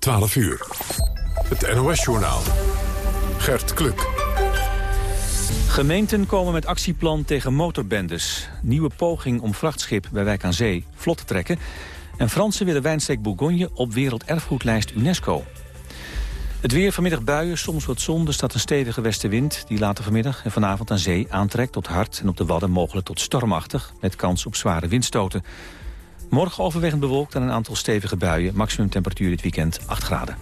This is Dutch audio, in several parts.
12 uur. Het NOS-journaal. Gert Kluk. Gemeenten komen met actieplan tegen motorbendes. Nieuwe poging om vrachtschip bij Wijk aan Zee vlot te trekken. En Fransen willen wijnsteek Bourgogne op werelderfgoedlijst UNESCO. Het weer vanmiddag buien, soms wat zon. Er staat een stevige westenwind die later vanmiddag en vanavond aan zee aantrekt tot hard... en op de Wadden mogelijk tot stormachtig, met kans op zware windstoten. Morgen overwegend bewolkt en een aantal stevige buien. Maximum temperatuur dit weekend 8 graden.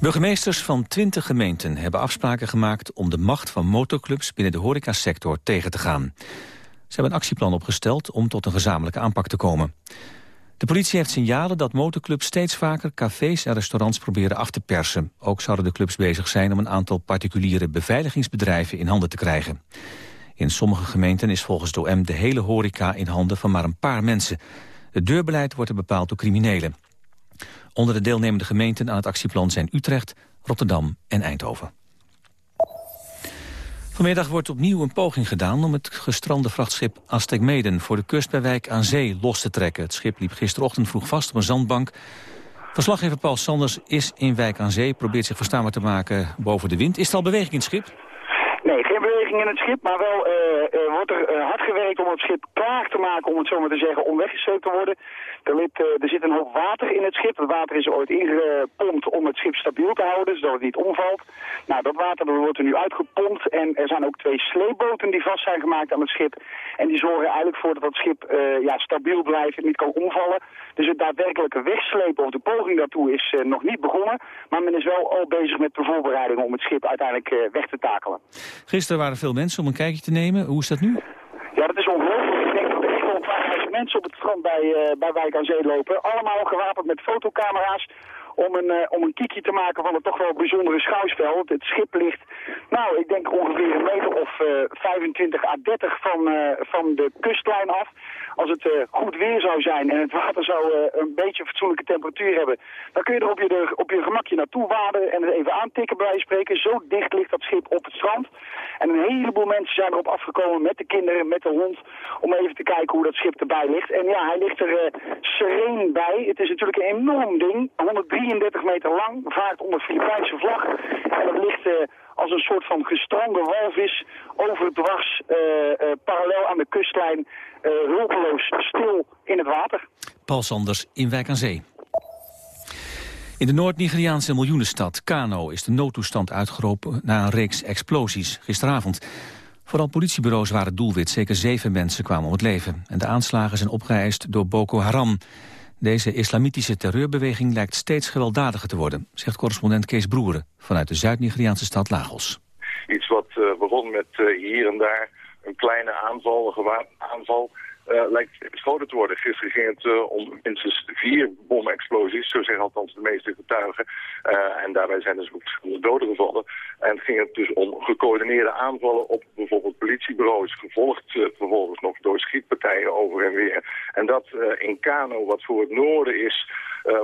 Burgemeesters van 20 gemeenten hebben afspraken gemaakt... om de macht van motorclubs binnen de horecasector tegen te gaan. Ze hebben een actieplan opgesteld om tot een gezamenlijke aanpak te komen. De politie heeft signalen dat motorclubs steeds vaker cafés en restaurants proberen af te persen. Ook zouden de clubs bezig zijn om een aantal particuliere beveiligingsbedrijven in handen te krijgen. In sommige gemeenten is volgens de OM de hele horeca in handen van maar een paar mensen. Het deurbeleid wordt er bepaald door criminelen. Onder de deelnemende gemeenten aan het actieplan zijn Utrecht, Rotterdam en Eindhoven. Vanmiddag wordt opnieuw een poging gedaan om het gestrande vrachtschip Aztec Meden voor de kust bij Wijk aan Zee los te trekken. Het schip liep gisterochtend vroeg vast op een zandbank. Verslaggever Paul Sanders is in Wijk aan Zee, probeert zich verstaanbaar te maken boven de wind. Is er al beweging in het schip? Nee, geen beweging in het schip, maar wel uh, wordt er uh, hard gewerkt om het schip klaar te maken, om het zo maar te zeggen, om weggesleept te worden. Er, uh, er zit een hoop water in het schip. Het water is ooit ingepompt om het schip stabiel te houden, zodat het niet omvalt. Nou, dat water wordt er nu uitgepompt en er zijn ook twee sleepboten die vast zijn gemaakt aan het schip. En die zorgen eigenlijk voor dat het schip ja, stabiel blijft en niet kan omvallen. Dus het daadwerkelijke wegslepen of de poging daartoe is nog niet begonnen. Maar men is wel al bezig met de voorbereidingen om het schip uiteindelijk weg te takelen. Gisteren waren veel mensen om een kijkje te nemen. Hoe is dat nu? Ja, dat is ongelooflijk. Ik denk dat er echt wel een paar mensen op het strand bij, uh, bij Wijk aan Zee lopen. Allemaal gewapend met fotocamera's om een, uh, om een kiekje te maken van het toch wel bijzondere schouwspel. Het schip ligt, nou, ik denk ongeveer een meter of uh, 25 à 30 van, van de kustlijn af. Als het uh, goed weer zou zijn en het water zou een beetje fatsoenlijke temperatuur hebben, dan kun je er op je, op je gemakje naartoe waden en het even aantikken bij spreken. Zo dicht ligt dat schip op het strand. En een heleboel mensen zijn erop afgekomen met de kinderen, met de hond, om even te kijken hoe dat schip erbij ligt. En ja, hij ligt er sereen bij. Het is natuurlijk een enorm ding, 133 meter lang, vaart onder Filipijnse vlag. En het ligt uh, als een soort van gestrande walvis overdwars, uh, uh, parallel aan de kustlijn, hulpeloos stil in het water. Paul Sanders in Wijk aan Zee. In de Noord-Nigeriaanse miljoenenstad Kano is de noodtoestand uitgeroepen na een reeks explosies gisteravond. Vooral politiebureaus waren doelwit. Zeker zeven mensen kwamen om het leven. En de aanslagen zijn opgeëist door Boko Haram. Deze islamitische terreurbeweging lijkt steeds gewelddadiger te worden, zegt correspondent Kees Broeren vanuit de Zuid-Nigeriaanse stad Lagos. Iets wat uh, begon met uh, hier en daar een kleine aanval, een gewapende aanval, uh, lijkt geschoten te worden. Gisteren ging het uh, om minstens vier bomexplosies, zo zeggen althans de meeste getuigen. Uh, en daarbij zijn dus ook doden gevallen. En ging het dus om gecoördineerde aanvallen op bijvoorbeeld politiebureaus, gevolgd vervolgens nog door schietpartijen over en weer. En dat in Kano, wat voor het noorden is,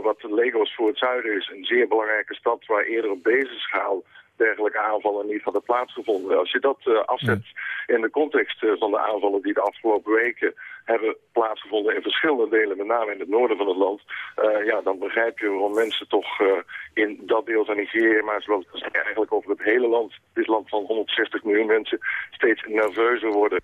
wat Lagos voor het zuiden is, een zeer belangrijke stad waar eerder op deze schaal dergelijke aanvallen niet hadden plaatsgevonden. Als je dat uh, afzet in de context uh, van de aanvallen die de afgelopen weken hebben plaatsgevonden in verschillende delen, met name in het noorden van het land, uh, ja, dan begrijp je waarom mensen toch in dat deel van Nigeria, maar zoals eigenlijk over het hele land, dit land van 160 miljoen mensen, steeds nerveuzer worden.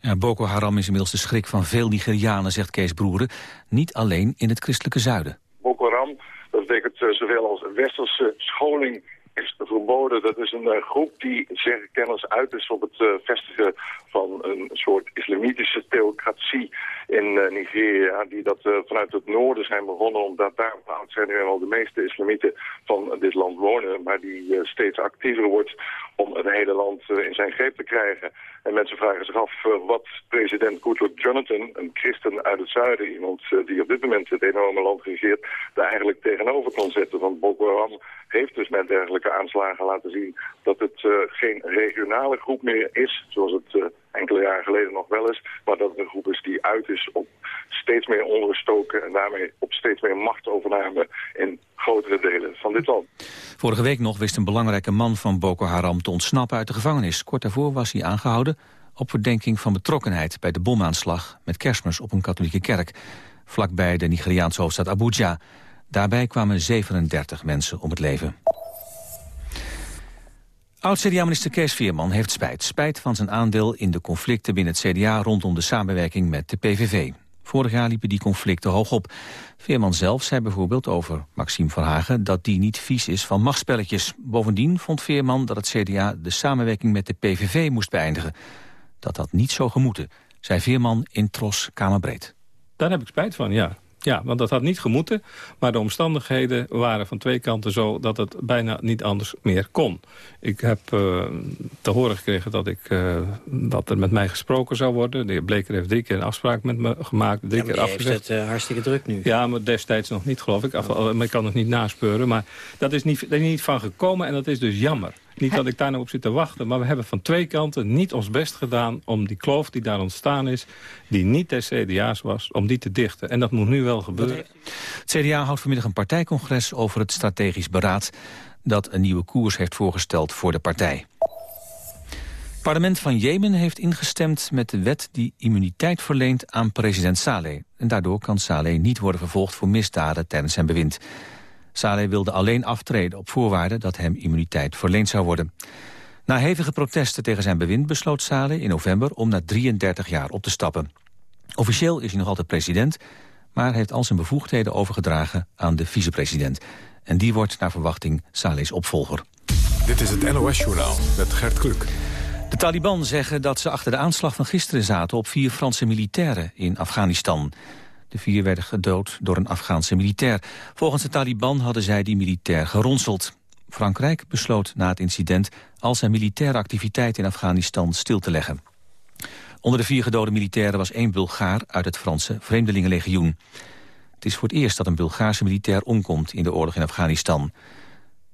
Ja, Boko Haram is inmiddels de schrik van veel Nigerianen, zegt Kees Broeren. Niet alleen in het christelijke zuiden. Boko Haram, dat betekent zoveel als westerse scholing is verboden. Dat is een uh, groep die zich kennis uit is op het uh, vestigen van een soort islamitische theocratie in uh, Nigeria. Die dat vanuit het noorden zijn begonnen, omdat daar zijn nu eenmaal de meeste islamieten van dit land wonen. Maar die steeds actiever wordt om het hele land in zijn greep te krijgen. En mensen vragen zich af wat president Goodluck Jonathan, een christen uit het zuiden, iemand die op dit moment het enorme land regeert, daar eigenlijk tegenover kan zetten. Want Boko Haram heeft dus met dergelijke aanslagen laten zien dat het uh, geen regionale groep meer is, zoals het uh, enkele jaren geleden nog wel is, maar dat het een groep is die uit is op steeds meer onruststoken en daarmee op steeds meer machtovername in grotere delen van dit land. Vorige week nog wist een belangrijke man van Boko Haram te ontsnappen uit de gevangenis. Kort daarvoor was hij aangehouden op verdenking van betrokkenheid bij de bomaanslag met kerstmis op een katholieke kerk. vlakbij de Nigeriaanse hoofdstad Abuja. Daarbij kwamen 37 mensen om het leven. Oud-CDA-minister Kees Veerman heeft spijt. Spijt van zijn aandeel in de conflicten binnen het CDA rondom de samenwerking met de PVV. Vorig jaar liepen die conflicten hoog op. Veerman zelf zei bijvoorbeeld over Maxime Verhagen dat die niet vies is van machtspelletjes. Bovendien vond Veerman dat het CDA de samenwerking met de PVV moest beëindigen. Dat had niet zo gemoeten, zei Veerman in Tros Kamerbreed. Daar heb ik spijt van, ja. Ja, want dat had niet gemoeten. Maar de omstandigheden waren van twee kanten zo dat het bijna niet anders meer kon. Ik heb uh, te horen gekregen dat, ik, uh, dat er met mij gesproken zou worden. De heer Bleker heeft drie keer een afspraak met me gemaakt. Drie ja, keer afgezegd. het uh, hartstikke druk nu. Ja, maar destijds nog niet, geloof ik. Af, maar ik kan het niet naspeuren. Maar dat is niet, dat is niet van gekomen en dat is dus jammer. Niet dat ik daar nou op zit te wachten, maar we hebben van twee kanten niet ons best gedaan om die kloof die daar ontstaan is, die niet des CDA's was, om die te dichten. En dat moet nu wel gebeuren. Het CDA houdt vanmiddag een partijcongres over het strategisch beraad dat een nieuwe koers heeft voorgesteld voor de partij. Het parlement van Jemen heeft ingestemd met de wet die immuniteit verleent aan president Saleh. En daardoor kan Saleh niet worden vervolgd voor misdaden tijdens zijn bewind. Saleh wilde alleen aftreden op voorwaarde dat hem immuniteit verleend zou worden. Na hevige protesten tegen zijn bewind besloot Saleh in november om na 33 jaar op te stappen. Officieel is hij nog altijd president, maar heeft al zijn bevoegdheden overgedragen aan de vicepresident. En die wordt naar verwachting Saleh's opvolger. Dit is het NOS-journaal met Gert Kluk. De Taliban zeggen dat ze achter de aanslag van gisteren zaten op vier Franse militairen in Afghanistan. De vier werden gedood door een Afghaanse militair. Volgens de Taliban hadden zij die militair geronseld. Frankrijk besloot na het incident al zijn militaire activiteit in Afghanistan stil te leggen. Onder de vier gedode militairen was één Bulgaar uit het Franse Vreemdelingenlegioen. Het is voor het eerst dat een Bulgaarse militair omkomt in de oorlog in Afghanistan.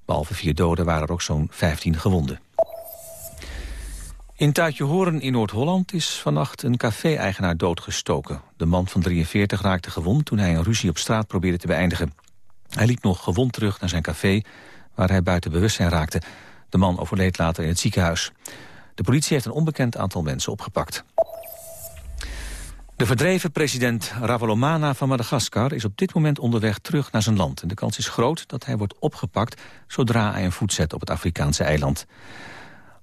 Behalve vier doden waren er ook zo'n 15 gewonden. In Tuitje Horen in Noord-Holland is vannacht een café-eigenaar doodgestoken. De man van 43 raakte gewond toen hij een ruzie op straat probeerde te beëindigen. Hij liep nog gewond terug naar zijn café, waar hij buiten bewustzijn raakte. De man overleed later in het ziekenhuis. De politie heeft een onbekend aantal mensen opgepakt. De verdreven president Ravalomanana van Madagaskar is op dit moment onderweg terug naar zijn land. En de kans is groot dat hij wordt opgepakt zodra hij een voet zet op het Afrikaanse eiland.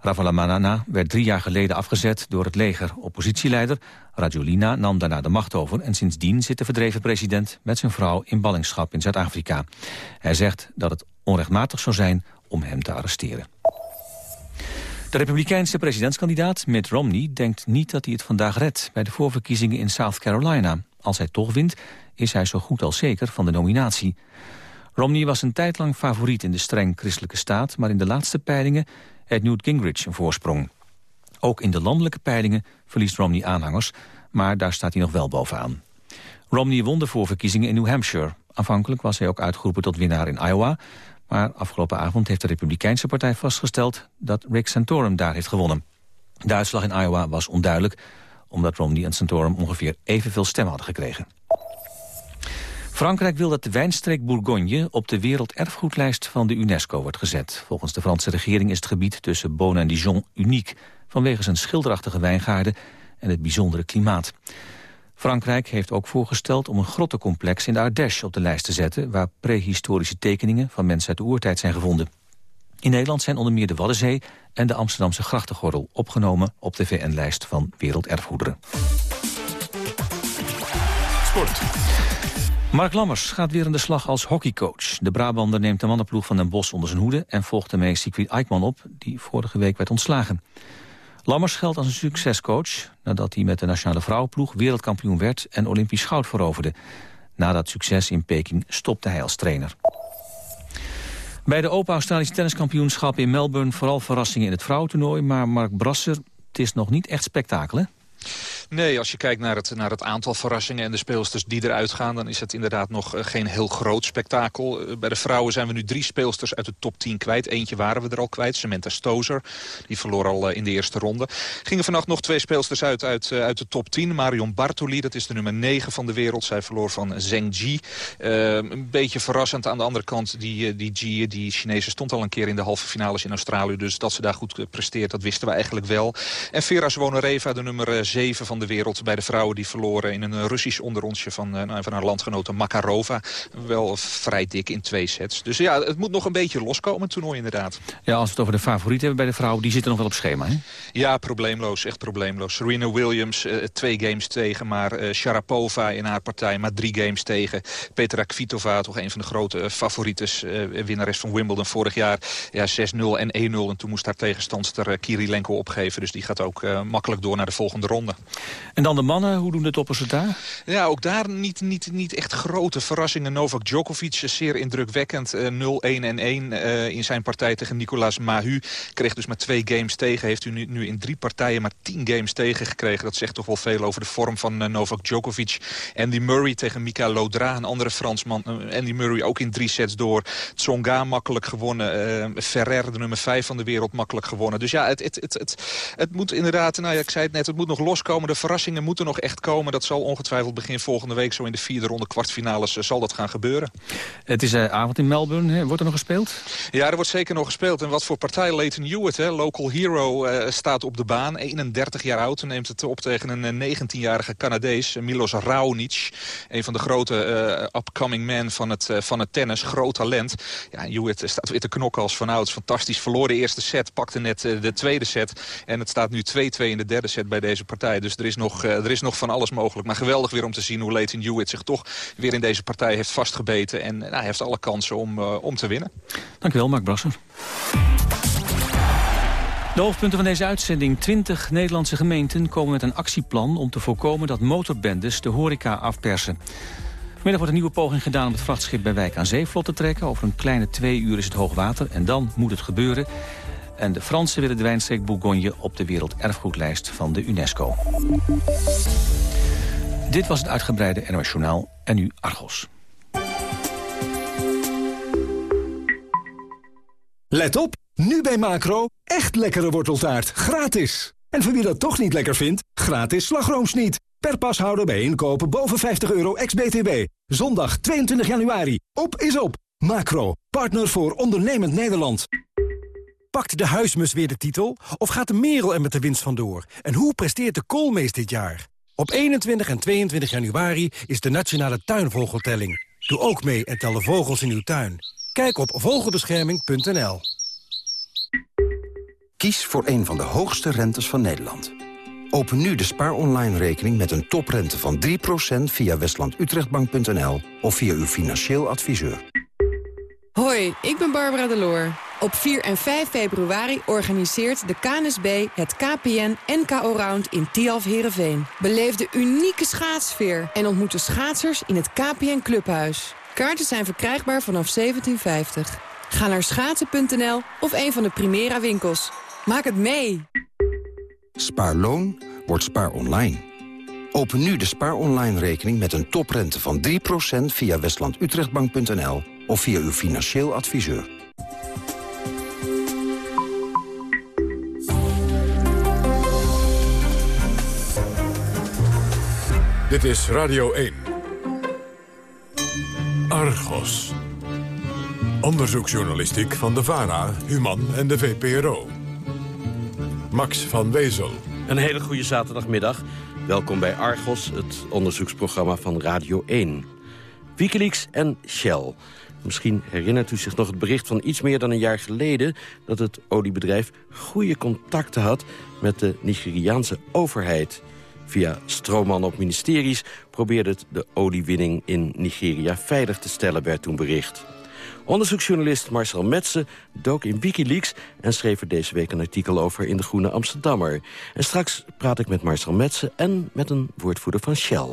Ravalomanana werd drie jaar geleden afgezet door het leger. Oppositieleider Rajolina nam daarna de macht over... en sindsdien zit de verdreven president met zijn vrouw in ballingschap in Zuid-Afrika. Hij zegt dat het onrechtmatig zou zijn om hem te arresteren. De republikeinse presidentskandidaat Mitt Romney denkt niet dat hij het vandaag redt... bij de voorverkiezingen in South Carolina. Als hij toch wint, is hij zo goed als zeker van de nominatie. Romney was een tijd lang favoriet in de streng christelijke staat... maar in de laatste peilingen Newt Gingrich een voorsprong. Ook in de landelijke peilingen verliest Romney aanhangers, maar daar staat hij nog wel bovenaan. Romney won de voorverkiezingen in New Hampshire. Aanvankelijk was hij ook uitgeroepen tot winnaar in Iowa... maar afgelopen avond heeft de Republikeinse partij vastgesteld... dat Rick Santorum daar heeft gewonnen. De uitslag in Iowa was onduidelijk... omdat Romney en Santorum ongeveer evenveel stemmen hadden gekregen. Frankrijk wil dat de wijnstreek Bourgogne op de werelderfgoedlijst van de UNESCO wordt gezet. Volgens de Franse regering is het gebied tussen Beaune en Dijon uniek... vanwege zijn schilderachtige wijngaarden en het bijzondere klimaat. Frankrijk heeft ook voorgesteld om een grottencomplex in de Ardèche op de lijst te zetten... waar prehistorische tekeningen van mensen uit de oertijd zijn gevonden. In Nederland zijn onder meer de Waddenzee en de Amsterdamse grachtengordel opgenomen op de VN-lijst van werelderfgoederen. Sport. Mark Lammers gaat weer aan de slag als hockeycoach. De Brabander neemt de mannenploeg van Den Bosch onder zijn hoede... en volgt ermee Siegfried Eikman op, die vorige week werd ontslagen. Lammers geldt als een succescoach... nadat hij met de nationale vrouwenploeg wereldkampioen werd... en Olympisch goud veroverde. Na dat succes in Peking stopte hij als trainer. Bij de Open Australische Tenniskampioenschap in Melbourne... vooral verrassingen in het vrouwentoernooi, maar Mark Brasser... het is nog niet echt spektakel, hè? Nee, als je kijkt naar het, naar het aantal verrassingen en de speelsters die eruit gaan... dan is het inderdaad nog eh, geen heel groot spektakel. Eh, bij de vrouwen zijn we nu drie speelsters uit de top 10 kwijt. Eentje waren we er al kwijt, Samantha Stozer. Die verloor al eh, in de eerste ronde. Gingen vannacht nog twee speelsters uit, uit, uit de top 10. Marion Bartoli, dat is de nummer 9 van de wereld. Zij verloor van Zheng Ji. Uh, een beetje verrassend aan de andere kant. Die, die Ji, die Chinese, stond al een keer in de halve finales in Australië. Dus dat ze daar goed presteert, dat wisten we eigenlijk wel. En Vera Zwonareva, de nummer 7 van de de wereld bij de vrouwen die verloren... in een Russisch onderrondje van, nou, van haar landgenote Makarova. Wel vrij dik in twee sets. Dus ja, het moet nog een beetje loskomen, het toernooi inderdaad. Ja, als we het over de favorieten hebben bij de vrouwen... die zitten nog wel op schema, hè? Ja, probleemloos. Echt probleemloos. Serena Williams, twee games tegen. Maar Sharapova in haar partij, maar drie games tegen. Petra Kvitova, toch een van de grote favorieten. winnares van Wimbledon vorig jaar. Ja, 6-0 en 1-0. En toen moest haar tegenstandster uh, Kirilenko opgeven. Dus die gaat ook uh, makkelijk door naar de volgende ronde. En dan de mannen, hoe doen de toppers het daar? Ja, ook daar niet, niet, niet echt grote verrassingen. Novak Djokovic, zeer indrukwekkend. Uh, 0-1 en 1 in zijn partij tegen Nicolas Mahu. Kreeg dus maar twee games tegen. Heeft u nu, nu in drie partijen maar tien games tegen gekregen. Dat zegt toch wel veel over de vorm van Novak Djokovic. Andy Murray tegen Mika Lodra, een andere Fransman. Andy Murray ook in drie sets door. Tsonga makkelijk gewonnen. Ferrer, de nummer 5 van de wereld, makkelijk gewonnen. Dus ja, het, het, het, het, het moet inderdaad, nou ja, ik zei het net, het moet nog loskomen. De verrassingen moeten nog echt komen. Dat zal ongetwijfeld begin volgende week, zo in de vierde ronde kwartfinales, eh, zal dat gaan gebeuren. Het is uh, avond in Melbourne, hè? wordt er nog gespeeld? Ja, er wordt zeker nog gespeeld. En wat voor partij Leighton Hewitt, hè, local hero, uh, staat op de baan. 31 jaar oud, neemt het op tegen een 19-jarige Canadees, Milos Raonic. Een van de grote upcoming men van het, van het tennis, groot talent. Ja, Hewitt staat weer te knokken als vanouds. Fantastisch verloor de eerste set, pakte net de tweede set. En het staat nu 2-2 in de derde set bij deze partij. Dus er is, nog, er is nog van alles mogelijk. Maar geweldig weer om te zien hoe Leighton Hewitt zich toch weer in deze partij heeft vastgebeten. En nou, hij heeft alle kansen om, uh, om te winnen. Dankjewel, Mark Brasser. De hoofdpunten van deze uitzending. 20 Nederlandse gemeenten komen met een actieplan... om te voorkomen dat motorbendes de horeca afpersen. Vanmiddag wordt een nieuwe poging gedaan om het vrachtschip bij Wijk aan Zee vlot te trekken. Over een kleine twee uur is het hoogwater en dan moet het gebeuren. En de Fransen willen de wijnstreek Bourgogne op de werelderfgoedlijst van de UNESCO. Dit was het uitgebreide NOS en nu Argos. Let op, nu bij Macro, echt lekkere worteltaart, gratis. En voor wie dat toch niet lekker vindt, gratis slagroomsniet. Per pashouder bij inkopen boven 50 euro ex-BTW. Zondag 22 januari. Op is op. Macro, partner voor ondernemend Nederland. Pakt de huismus weer de titel? Of gaat de merel er met de winst vandoor? En hoe presteert de koolmees dit jaar? Op 21 en 22 januari is de Nationale Tuinvogeltelling. Doe ook mee en tel de vogels in uw tuin. Kijk op vogelbescherming.nl. Kies voor een van de hoogste rentes van Nederland. Open nu de Spaar Online rekening met een toprente van 3% via westlandutrechtbank.nl of via uw financieel adviseur. Hoi, ik ben Barbara Deloor. Op 4 en 5 februari organiseert de KNSB het KPN NKO Round in Tialf Herenveen. Beleef de unieke schaatsfeer en ontmoet de schaatsers in het KPN Clubhuis. Kaarten zijn verkrijgbaar vanaf 1750. Ga naar schaatsen.nl of een van de Primera winkels. Maak het mee! Spaarloon wordt spaar online. Open nu de spaar online rekening met een toprente van 3% via westlandutrechtbank.nl of via uw financieel adviseur. Dit is Radio 1. Argos. Onderzoeksjournalistiek van de VARA, Human en de VPRO. Max van Wezel. Een hele goede zaterdagmiddag. Welkom bij Argos, het onderzoeksprogramma van Radio 1. Wikileaks en Shell. Misschien herinnert u zich nog het bericht van iets meer dan een jaar geleden... dat het oliebedrijf goede contacten had met de Nigeriaanse overheid. Via stroomman op ministeries probeerde het de oliewinning in Nigeria veilig te stellen, werd toen bericht. Onderzoeksjournalist Marcel Metsen dook in Wikileaks... en schreef er deze week een artikel over in De Groene Amsterdammer. En straks praat ik met Marcel Metsen en met een woordvoerder van Shell.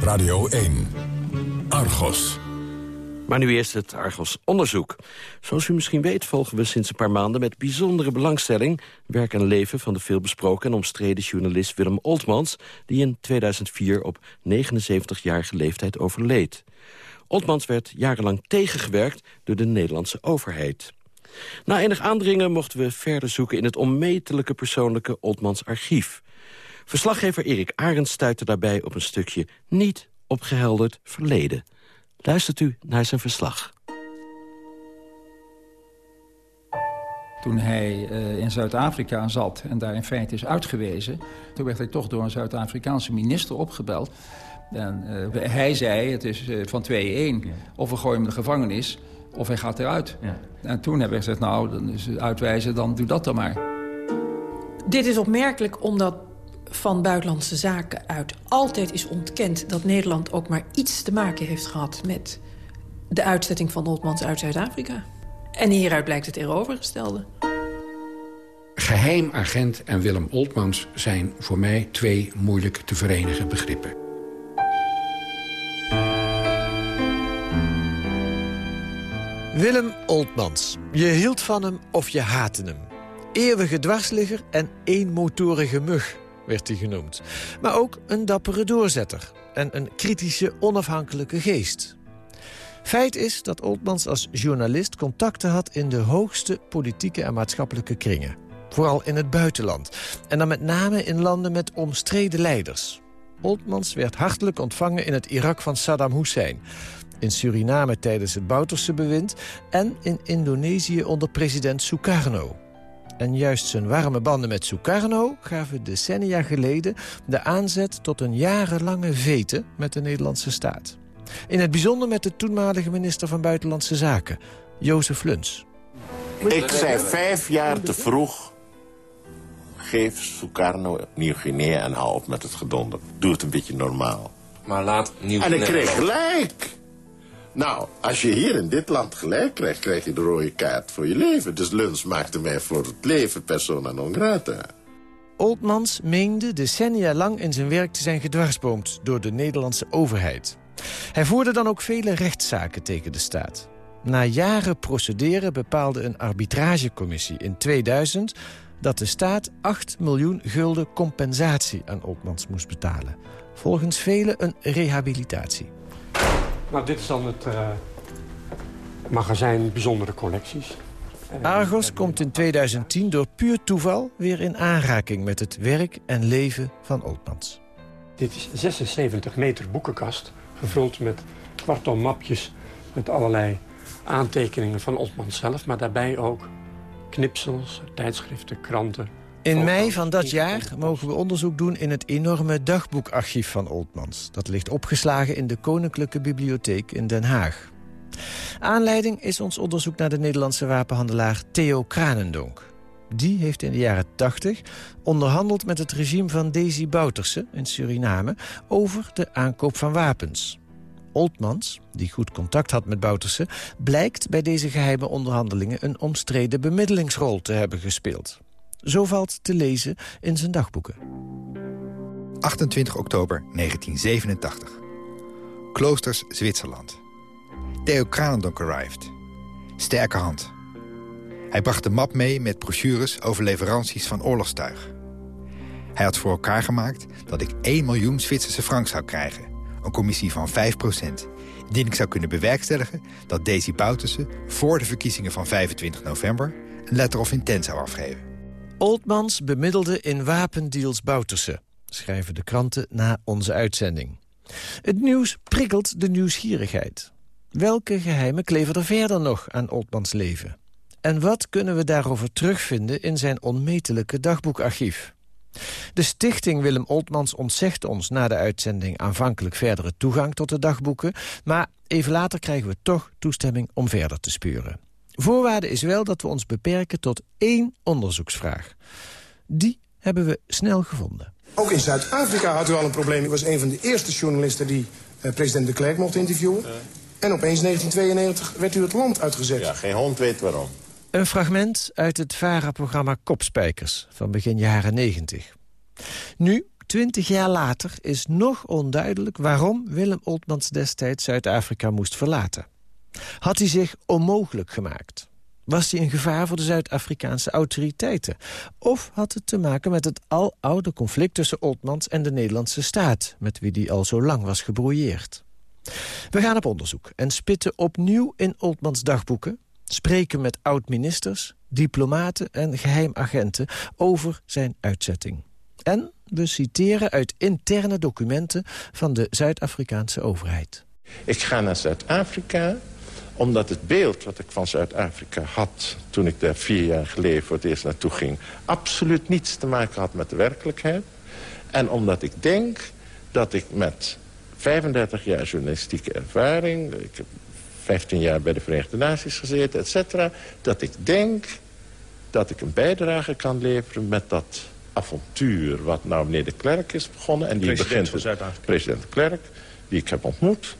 Radio 1. Argos. Maar nu eerst het Argos-onderzoek. Zoals u misschien weet volgen we sinds een paar maanden met bijzondere belangstelling... werk en leven van de veelbesproken en omstreden journalist Willem Oltmans... die in 2004 op 79-jarige leeftijd overleed. Oltmans werd jarenlang tegengewerkt door de Nederlandse overheid. Na enig aandringen mochten we verder zoeken in het onmetelijke persoonlijke Oltmans archief. Verslaggever Erik Arends stuitte daarbij op een stukje niet opgehelderd verleden... Luistert u naar zijn verslag. Toen hij in Zuid-Afrika zat en daar in feite is uitgewezen... toen werd hij toch door een Zuid-Afrikaanse minister opgebeld. En hij zei, het is van 2-1, of we gooien hem de gevangenis of hij gaat eruit. Ja. En toen hebben we gezegd, nou, dan is het uitwijzen, dan doe dat dan maar. Dit is opmerkelijk omdat van Buitenlandse Zaken uit altijd is ontkend... dat Nederland ook maar iets te maken heeft gehad met de uitzetting van Oltmans uit Zuid-Afrika. En hieruit blijkt het tegenovergestelde. Geheimagent en Willem Oltmans zijn voor mij twee moeilijk te verenigen begrippen. Willem Oltmans. Je hield van hem of je haatte hem. Eeuwige dwarsligger en eenmotorige mug werd hij genoemd. Maar ook een dappere doorzetter en een kritische, onafhankelijke geest. Feit is dat Oltmans als journalist contacten had... in de hoogste politieke en maatschappelijke kringen. Vooral in het buitenland. En dan met name in landen met omstreden leiders. Oltmans werd hartelijk ontvangen in het Irak van Saddam Hussein in Suriname tijdens het Bouterse bewind... en in Indonesië onder president Sukarno. En juist zijn warme banden met Sukarno gaven decennia geleden... de aanzet tot een jarenlange vete met de Nederlandse staat. In het bijzonder met de toenmalige minister van Buitenlandse Zaken, Jozef Luns. Ik zei vijf jaar te vroeg... geef Sukarno Nieuw-Guinea en hou op met het gedonder. Doe het een beetje normaal. Maar laat Nieuw-Guinea... En ik kreeg gelijk. Nou, als je hier in dit land gelijk krijgt, krijg je de rode kaart voor je leven. Dus Luns maakte mij voor het leven persona non grata. Oldmans meende decennia lang in zijn werk te zijn gedwarsboomd door de Nederlandse overheid. Hij voerde dan ook vele rechtszaken tegen de staat. Na jaren procederen bepaalde een arbitragecommissie in 2000 dat de staat 8 miljoen gulden compensatie aan Oldmans moest betalen. Volgens velen een rehabilitatie. Nou, dit is dan het uh, magazijn Bijzondere Collecties. Argos komt in 2010 door puur toeval weer in aanraking met het werk en leven van Oldmans. Dit is 76 meter boekenkast, gevuld met kwarton mapjes met allerlei aantekeningen van Oldmans zelf, maar daarbij ook knipsels, tijdschriften, kranten, in mei van dat jaar mogen we onderzoek doen in het enorme dagboekarchief van Oldmans. Dat ligt opgeslagen in de Koninklijke Bibliotheek in Den Haag. Aanleiding is ons onderzoek naar de Nederlandse wapenhandelaar Theo Kranendonk. Die heeft in de jaren 80 onderhandeld met het regime van Desi Bouterse in Suriname... over de aankoop van wapens. Oldmans, die goed contact had met Bouterse... blijkt bij deze geheime onderhandelingen een omstreden bemiddelingsrol te hebben gespeeld. Zo valt te lezen in zijn dagboeken. 28 oktober 1987. Kloosters, Zwitserland. Theo Kranendonk arrived. Sterke hand. Hij bracht de map mee met brochures over leveranties van oorlogstuig. Hij had voor elkaar gemaakt dat ik 1 miljoen Zwitserse frank zou krijgen. Een commissie van 5 procent. Die ik zou kunnen bewerkstelligen dat Daisy Bouterse... voor de verkiezingen van 25 november een letter of intent zou afgeven. Oldmans bemiddelde in wapendeals Bouterse, schrijven de kranten na onze uitzending. Het nieuws prikkelt de nieuwsgierigheid. Welke geheimen kleven er verder nog aan Oldmans leven? En wat kunnen we daarover terugvinden in zijn onmetelijke dagboekarchief? De stichting Willem Oldmans ontzegt ons na de uitzending aanvankelijk verdere toegang tot de dagboeken, maar even later krijgen we toch toestemming om verder te spuren. Voorwaarde is wel dat we ons beperken tot één onderzoeksvraag. Die hebben we snel gevonden. Ook in Zuid-Afrika had u al een probleem. U was een van de eerste journalisten die eh, president de Klerk mocht interviewen. En opeens 1992 werd u het land uitgezet. Ja, geen hond weet waarom. Een fragment uit het VARA-programma Kopspijkers van begin jaren 90. Nu, twintig jaar later, is nog onduidelijk waarom Willem Oltmans destijds Zuid-Afrika moest verlaten. Had hij zich onmogelijk gemaakt? Was hij een gevaar voor de Zuid-Afrikaanse autoriteiten? Of had het te maken met het aloude conflict tussen Oltmans en de Nederlandse staat... met wie die al zo lang was gebrouilleerd? We gaan op onderzoek en spitten opnieuw in Oltmans dagboeken... spreken met oud-ministers, diplomaten en geheimagenten over zijn uitzetting. En we citeren uit interne documenten van de Zuid-Afrikaanse overheid. Ik ga naar Zuid-Afrika Omdat het beeld wat ik van Zuid-Afrika had... toen ik daar vier jaar geleden voor het eerst naartoe ging... absoluut niets te maken had met de werkelijkheid. En omdat ik denk dat ik met 35 jaar journalistieke ervaring... ik heb 15 jaar bij de Verenigde Naties gezeten, et cetera... dat ik denk dat ik een bijdrage kan leveren met dat avontuur... wat nou meneer de Klerk is begonnen. En die president begint, President de Klerk, die ik heb ontmoet.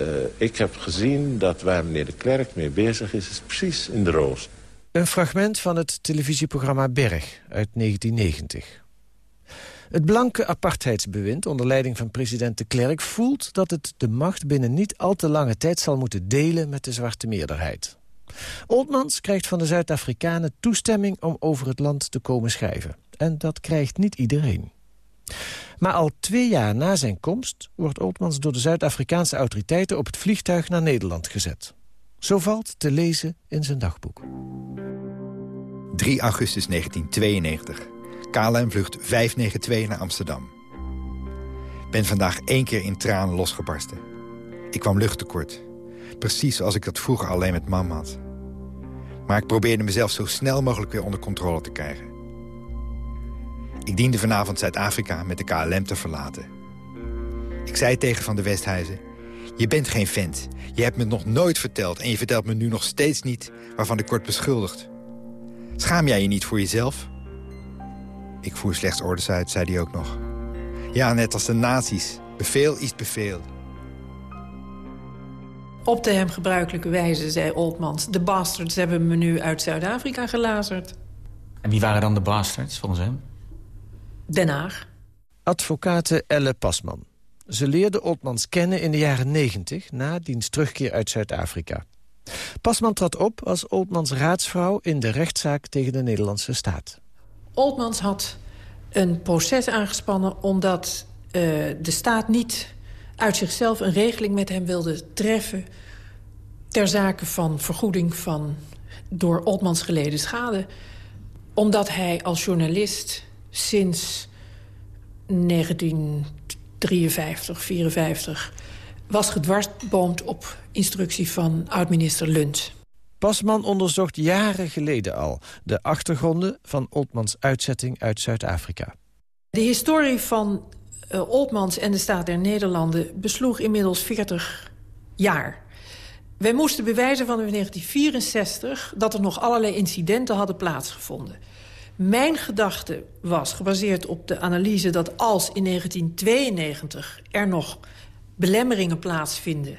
Uh, ik heb gezien dat waar meneer de Klerk mee bezig is... is precies in de roos. Een fragment van het televisieprogramma Berg uit 1990. Het blanke apartheidsbewind onder leiding van president de Klerk... voelt dat het de macht binnen niet al te lange tijd zal moeten delen met de zwarte meerderheid. Oldmans krijgt van de Zuid-Afrikanen toestemming om over het land te komen schrijven. En dat krijgt niet iedereen. Maar al twee jaar na zijn komst wordt Oldmans door de Zuid-Afrikaanse autoriteiten op het vliegtuig naar Nederland gezet. Zo valt te lezen in zijn dagboek. 3 augustus 1992. KLM vlucht 592 naar Amsterdam. Ben vandaag één keer in tranen losgebarsten. Ik kwam luchttekort. Precies zoals ik dat vroeger alleen met mam had. Maar ik probeerde mezelf zo snel mogelijk weer onder controle te krijgen. Ik diende vanavond Zuid-Afrika met de KLM te verlaten. Ik zei tegen Van de Westhuizen... Je bent geen vent. Je hebt me nog nooit verteld... en je vertelt me nu nog steeds niet waarvan ik word beschuldigd. Schaam jij je niet voor jezelf? Ik voer slechts orders uit, zei hij ook nog. Ja, net als de nazi's. Beveel is beveel. Op de hem gebruikelijke wijze, zei Oldmans... de bastards hebben me nu uit Zuid-Afrika gelazerd. En wie waren dan de bastards, volgens hem? Den Haag. Advocate Elle Pasman. Ze leerde Oldmans kennen in de jaren 90... na diens terugkeer uit Zuid-Afrika. Pasman trad op als Oldmans raadsvrouw... in de rechtszaak tegen de Nederlandse staat. Oldmans had een proces aangespannen... omdat uh, de staat niet uit zichzelf een regeling met hem wilde treffen... ter zake van vergoeding van door Oldmans geleden schade. Omdat hij als journalist sinds 1953, 54 was gedwarsboomd op instructie van oud-minister Lunt. Pasman onderzocht jaren geleden al de achtergronden van Oldmans uitzetting uit Zuid-Afrika. De historie van uh, Oldmans en de Staat der Nederlanden besloeg inmiddels 40 jaar. Wij moesten bewijzen van 1964 dat er nog allerlei incidenten hadden plaatsgevonden. Mijn gedachte was gebaseerd op de analyse dat als in 1992 er nog belemmeringen plaatsvinden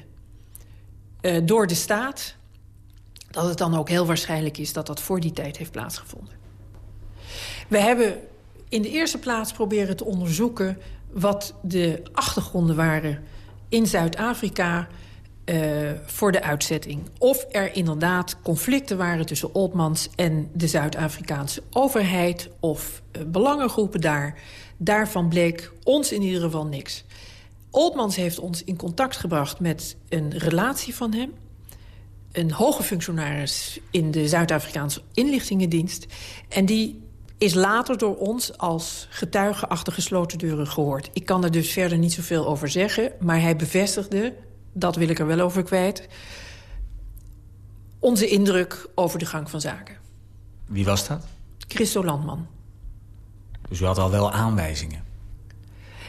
uh, door de staat... dat het dan ook heel waarschijnlijk is dat dat voor die tijd heeft plaatsgevonden. We hebben in de eerste plaats proberen te onderzoeken wat de achtergronden waren in Zuid-Afrika uh, voor de uitzetting. Of er inderdaad conflicten waren tussen Oldmans en de Zuid-Afrikaanse overheid... of uh, belangengroepen daar. Daarvan bleek ons in ieder geval niks. Oldmans heeft ons in contact gebracht met een relatie van hem... een hoge functionaris in de Zuid-Afrikaanse inlichtingendienst... en die is later door ons als getuige achter gesloten deuren gehoord. Ik kan er dus verder niet zoveel over zeggen... maar hij bevestigde dat wil ik er wel over kwijt... onze indruk over de gang van zaken. Wie was dat? Christo Landman. Dus u had al wel aanwijzingen?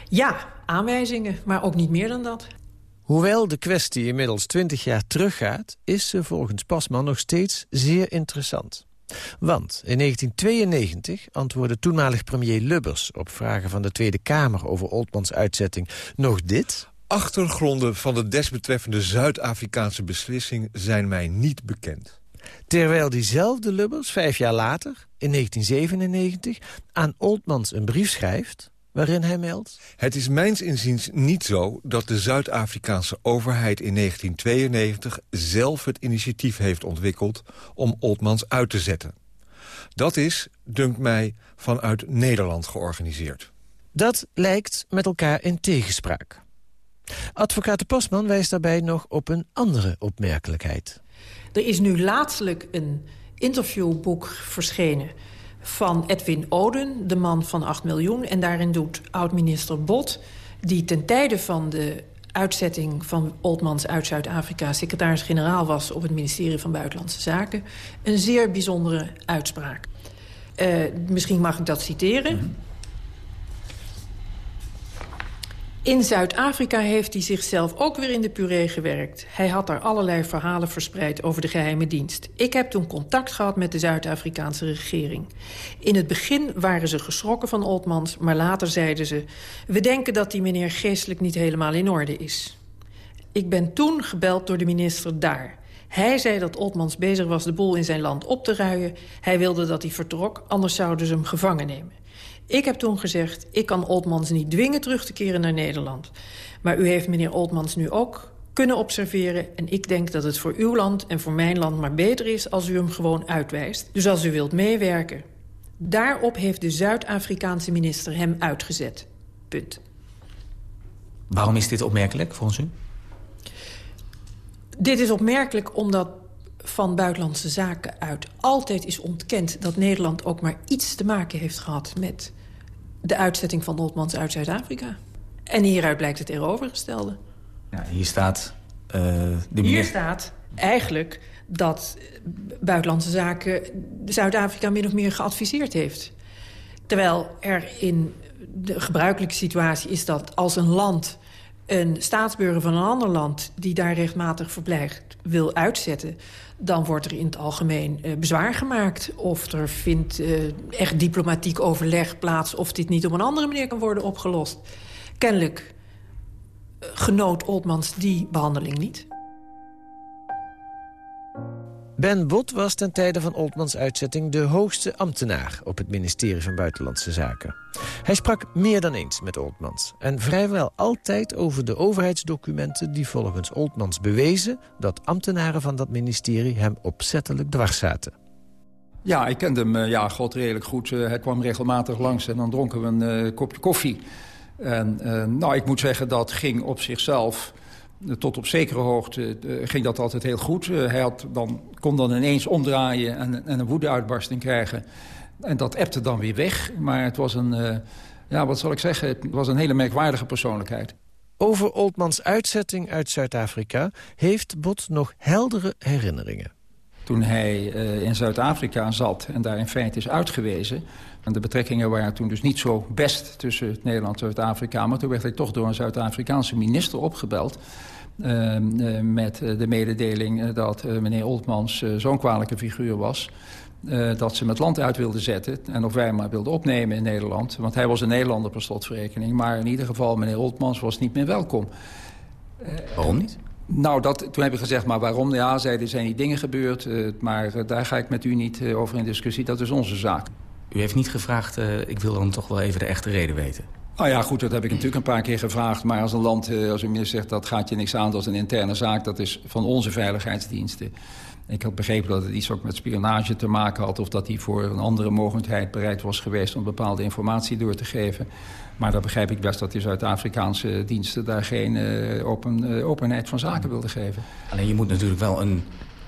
Ja, aanwijzingen, maar ook niet meer dan dat. Hoewel de kwestie inmiddels twintig jaar teruggaat... is ze volgens Pasman nog steeds zeer interessant. Want in 1992 antwoordde toenmalig premier Lubbers... op vragen van de Tweede Kamer over Oldmans uitzetting nog dit achtergronden van de desbetreffende Zuid-Afrikaanse beslissing zijn mij niet bekend. Terwijl diezelfde Lubbers vijf jaar later, in 1997, aan Oldmans een brief schrijft waarin hij meldt... Het is mijns inziens niet zo dat de Zuid-Afrikaanse overheid in 1992... zelf het initiatief heeft ontwikkeld om Oldmans uit te zetten. Dat is, dunkt mij, vanuit Nederland georganiseerd. Dat lijkt met elkaar in tegenspraak. Advocaat de Postman wijst daarbij nog op een andere opmerkelijkheid. Er is nu laatstelijk een interviewboek verschenen van Edwin Oden, de man van 8 miljoen. En daarin doet oud-minister Bot, die ten tijde van de uitzetting van Oldmans uit Zuid-Afrika... secretaris-generaal was op het ministerie van Buitenlandse Zaken... een zeer bijzondere uitspraak. Uh, misschien mag ik dat citeren. Mhm. In Zuid-Afrika heeft hij zichzelf ook weer in de puree gewerkt. Hij had daar allerlei verhalen verspreid over de geheime dienst. Ik heb toen contact gehad met de Zuid-Afrikaanse regering. In het begin waren ze geschrokken van Oltmans, maar later zeiden ze... we denken dat die meneer geestelijk niet helemaal in orde is. Ik ben toen gebeld door de minister daar. Hij zei dat Oltmans bezig was de boel in zijn land op te ruien. Hij wilde dat hij vertrok, anders zouden ze hem gevangen nemen. Ik heb toen gezegd, ik kan Oldmans niet dwingen terug te keren naar Nederland. Maar u heeft meneer Oldmans nu ook kunnen observeren... en ik denk dat het voor uw land en voor mijn land maar beter is... als u hem gewoon uitwijst. Dus als u wilt meewerken. Daarop heeft de Zuid-Afrikaanse minister hem uitgezet. Punt. Waarom is dit opmerkelijk volgens u? Dit is opmerkelijk omdat van Buitenlandse Zaken uit altijd is ontkend... dat Nederland ook maar iets te maken heeft gehad... met de uitzetting van Oldmans uit Zuid-Afrika. En hieruit blijkt het tegenovergestelde. Ja, hier staat... Uh, de minister... Hier staat eigenlijk dat Buitenlandse Zaken Zuid-Afrika min of meer geadviseerd heeft. Terwijl er in de gebruikelijke situatie is dat als een land een staatsburger van een ander land... die daar rechtmatig verblijft wil uitzetten... dan wordt er in het algemeen uh, bezwaar gemaakt. Of er vindt uh, echt diplomatiek overleg plaats... of dit niet op een andere manier kan worden opgelost. Kennelijk uh, genoot Oldmans die behandeling niet. Ben Bot was ten tijde van Oltmans uitzetting de hoogste ambtenaar op het ministerie van Buitenlandse Zaken. Hij sprak meer dan eens met Oltmans en vrijwel altijd over de overheidsdocumenten die volgens Oltmans bewezen dat ambtenaren van dat ministerie hem opzettelijk dwars zaten. Ja, ik kende hem, eh, ja, god redelijk goed. Eh, hij kwam regelmatig langs en dan dronken we een uh, kopje koffie. En nou, ik moet zeggen, dat ging op zichzelf tot op zekere hoogte uh, ging dat altijd heel goed. Uh, hij had dan, kon dan ineens omdraaien en, en een woedeuitbarsting krijgen. En dat ebte dan weer weg. Maar het was een, uh, ja, wat zal ik zeggen, het was een hele merkwaardige persoonlijkheid. Over Oldmans uitzetting uit Zuid-Afrika heeft Bot nog heldere herinneringen. Toen hij in Zuid-Afrika zat en daar in feite is uitgewezen... En de betrekkingen waren toen dus niet zo best tussen Nederland en Zuid-Afrika. Maar toen werd hij toch door een Zuid-Afrikaanse minister opgebeld. Uh, met de mededeling dat uh, meneer Oltmans zo'n kwalijke figuur was... dat ze hem het land uit wilden zetten en of wij hem maar wilden opnemen in Nederland. Want hij was een Nederlander per slotverrekening. Maar in ieder geval, meneer Oltmans was niet meer welkom. Waarom niet? Nou, dat, toen heb ik gezegd, maar waarom? Ja, zei, er zijn die dingen gebeurd, maar daar ga ik met u niet over in discussie. Dat is onze zaak. U heeft niet gevraagd, uh, ik wil dan toch wel even de echte reden weten. Nou ja, goed, dat heb ik natuurlijk een paar keer gevraagd. Maar als een land, uh, als u minister zegt, dat gaat je niks aan, dat is een interne zaak. Dat is van onze veiligheidsdiensten. Ik had begrepen dat het iets ook met spionage te maken had... of dat hij voor een andere mogelijkheid bereid was geweest... om bepaalde informatie door te geven. Maar dan begrijp ik best dat die Zuid-Afrikaanse diensten... daar geen uh, open, uh, openheid van zaken wilden geven. Alleen je moet natuurlijk wel een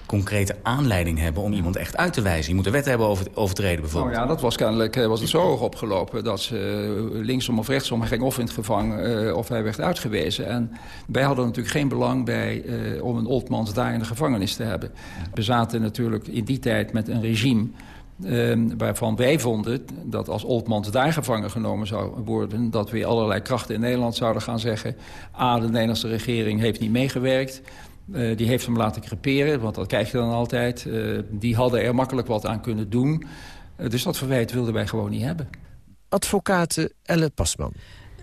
concrete aanleiding hebben om iemand echt uit te wijzen. Je moet de wet hebben over, overtreden bijvoorbeeld. Nou ja, dat was kennelijk eh, was het zo hoog opgelopen... dat ze eh, linksom of rechtsom, hij ging of in het gevangen uh, of hij werd uitgewezen. En wij hadden natuurlijk geen belang bij uh, om een Oldmans daar in de gevangenis te hebben. We zaten natuurlijk in die tijd met een regime... Uh, waarvan wij vonden dat als Oldmans daar gevangen genomen zou worden... dat weer allerlei krachten in Nederland zouden gaan zeggen... a, de Nederlandse regering heeft niet meegewerkt... Uh, die heeft hem laten creperen, want dat krijg je dan altijd. Uh, die hadden er makkelijk wat aan kunnen doen. Uh, dus dat verwijt wilden wij gewoon niet hebben. Advocate Elle Pasman.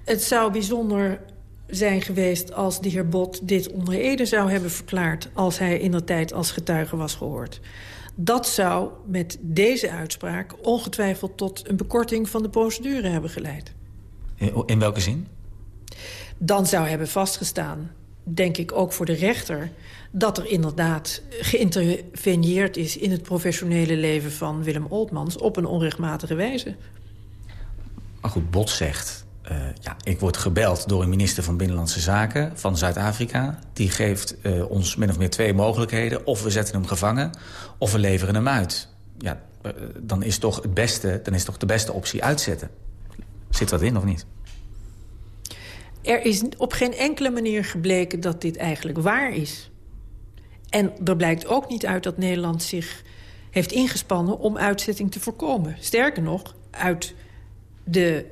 Het zou bijzonder zijn geweest als de heer Bot dit onder Ede zou hebben verklaard... als hij in de tijd als getuige was gehoord. Dat zou met deze uitspraak ongetwijfeld tot een bekorting van de procedure hebben geleid. In, in welke zin? Dan zou hebben vastgestaan denk ik ook voor de rechter... dat er inderdaad geïnterveneerd is in het professionele leven van Willem Oltmans... op een onrechtmatige wijze. Maar goed, Bot zegt... Uh, ja, ik word gebeld door een minister van Binnenlandse Zaken van Zuid-Afrika. Die geeft uh, ons min of meer twee mogelijkheden. Of we zetten hem gevangen, of we leveren hem uit. Ja, uh, dan is toch het beste, dan is toch de beste optie uitzetten. Zit dat in of niet? Er is op geen enkele manier gebleken dat dit eigenlijk waar is. En er blijkt ook niet uit dat Nederland zich heeft ingespannen... om uitzetting te voorkomen. Sterker nog, uit de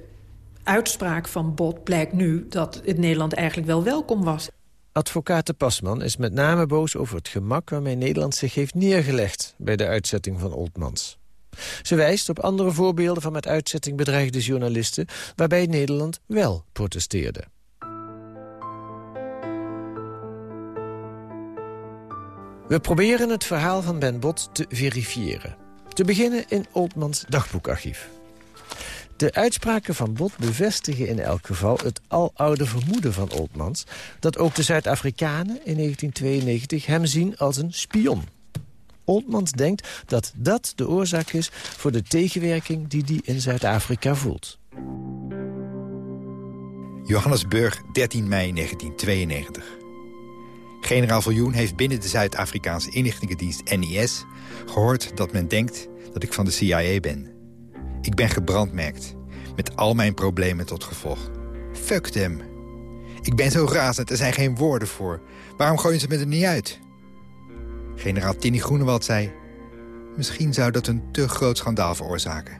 uitspraak van Bot blijkt nu... dat het Nederland eigenlijk wel welkom was. Advocaat de Pasman is met name boos over het gemak... waarmee Nederland zich heeft neergelegd bij de uitzetting van Oldmans. Ze wijst op andere voorbeelden van met uitzetting bedreigde journalisten... waarbij Nederland wel protesteerde. We proberen het verhaal van Ben Bot te verifiëren. Te beginnen in Oldmans dagboekarchief. De uitspraken van Bot bevestigen in elk geval het aloude vermoeden van Oldmans... dat ook de Zuid-Afrikanen in 1992 hem zien als een spion. Oldmans denkt dat dat de oorzaak is voor de tegenwerking die hij in Zuid-Afrika voelt. Johannesburg, 13 mei 1992. Generaal Viljoen heeft binnen de Zuid-Afrikaanse inlichtingendienst NIS... gehoord dat men denkt dat ik van de CIA ben. Ik ben gebrandmerkt, met al mijn problemen tot gevolg. Fuck them. Ik ben zo razend, er zijn geen woorden voor. Waarom gooien ze me er niet uit? Generaal Tinny Groenewald zei... misschien zou dat een te groot schandaal veroorzaken.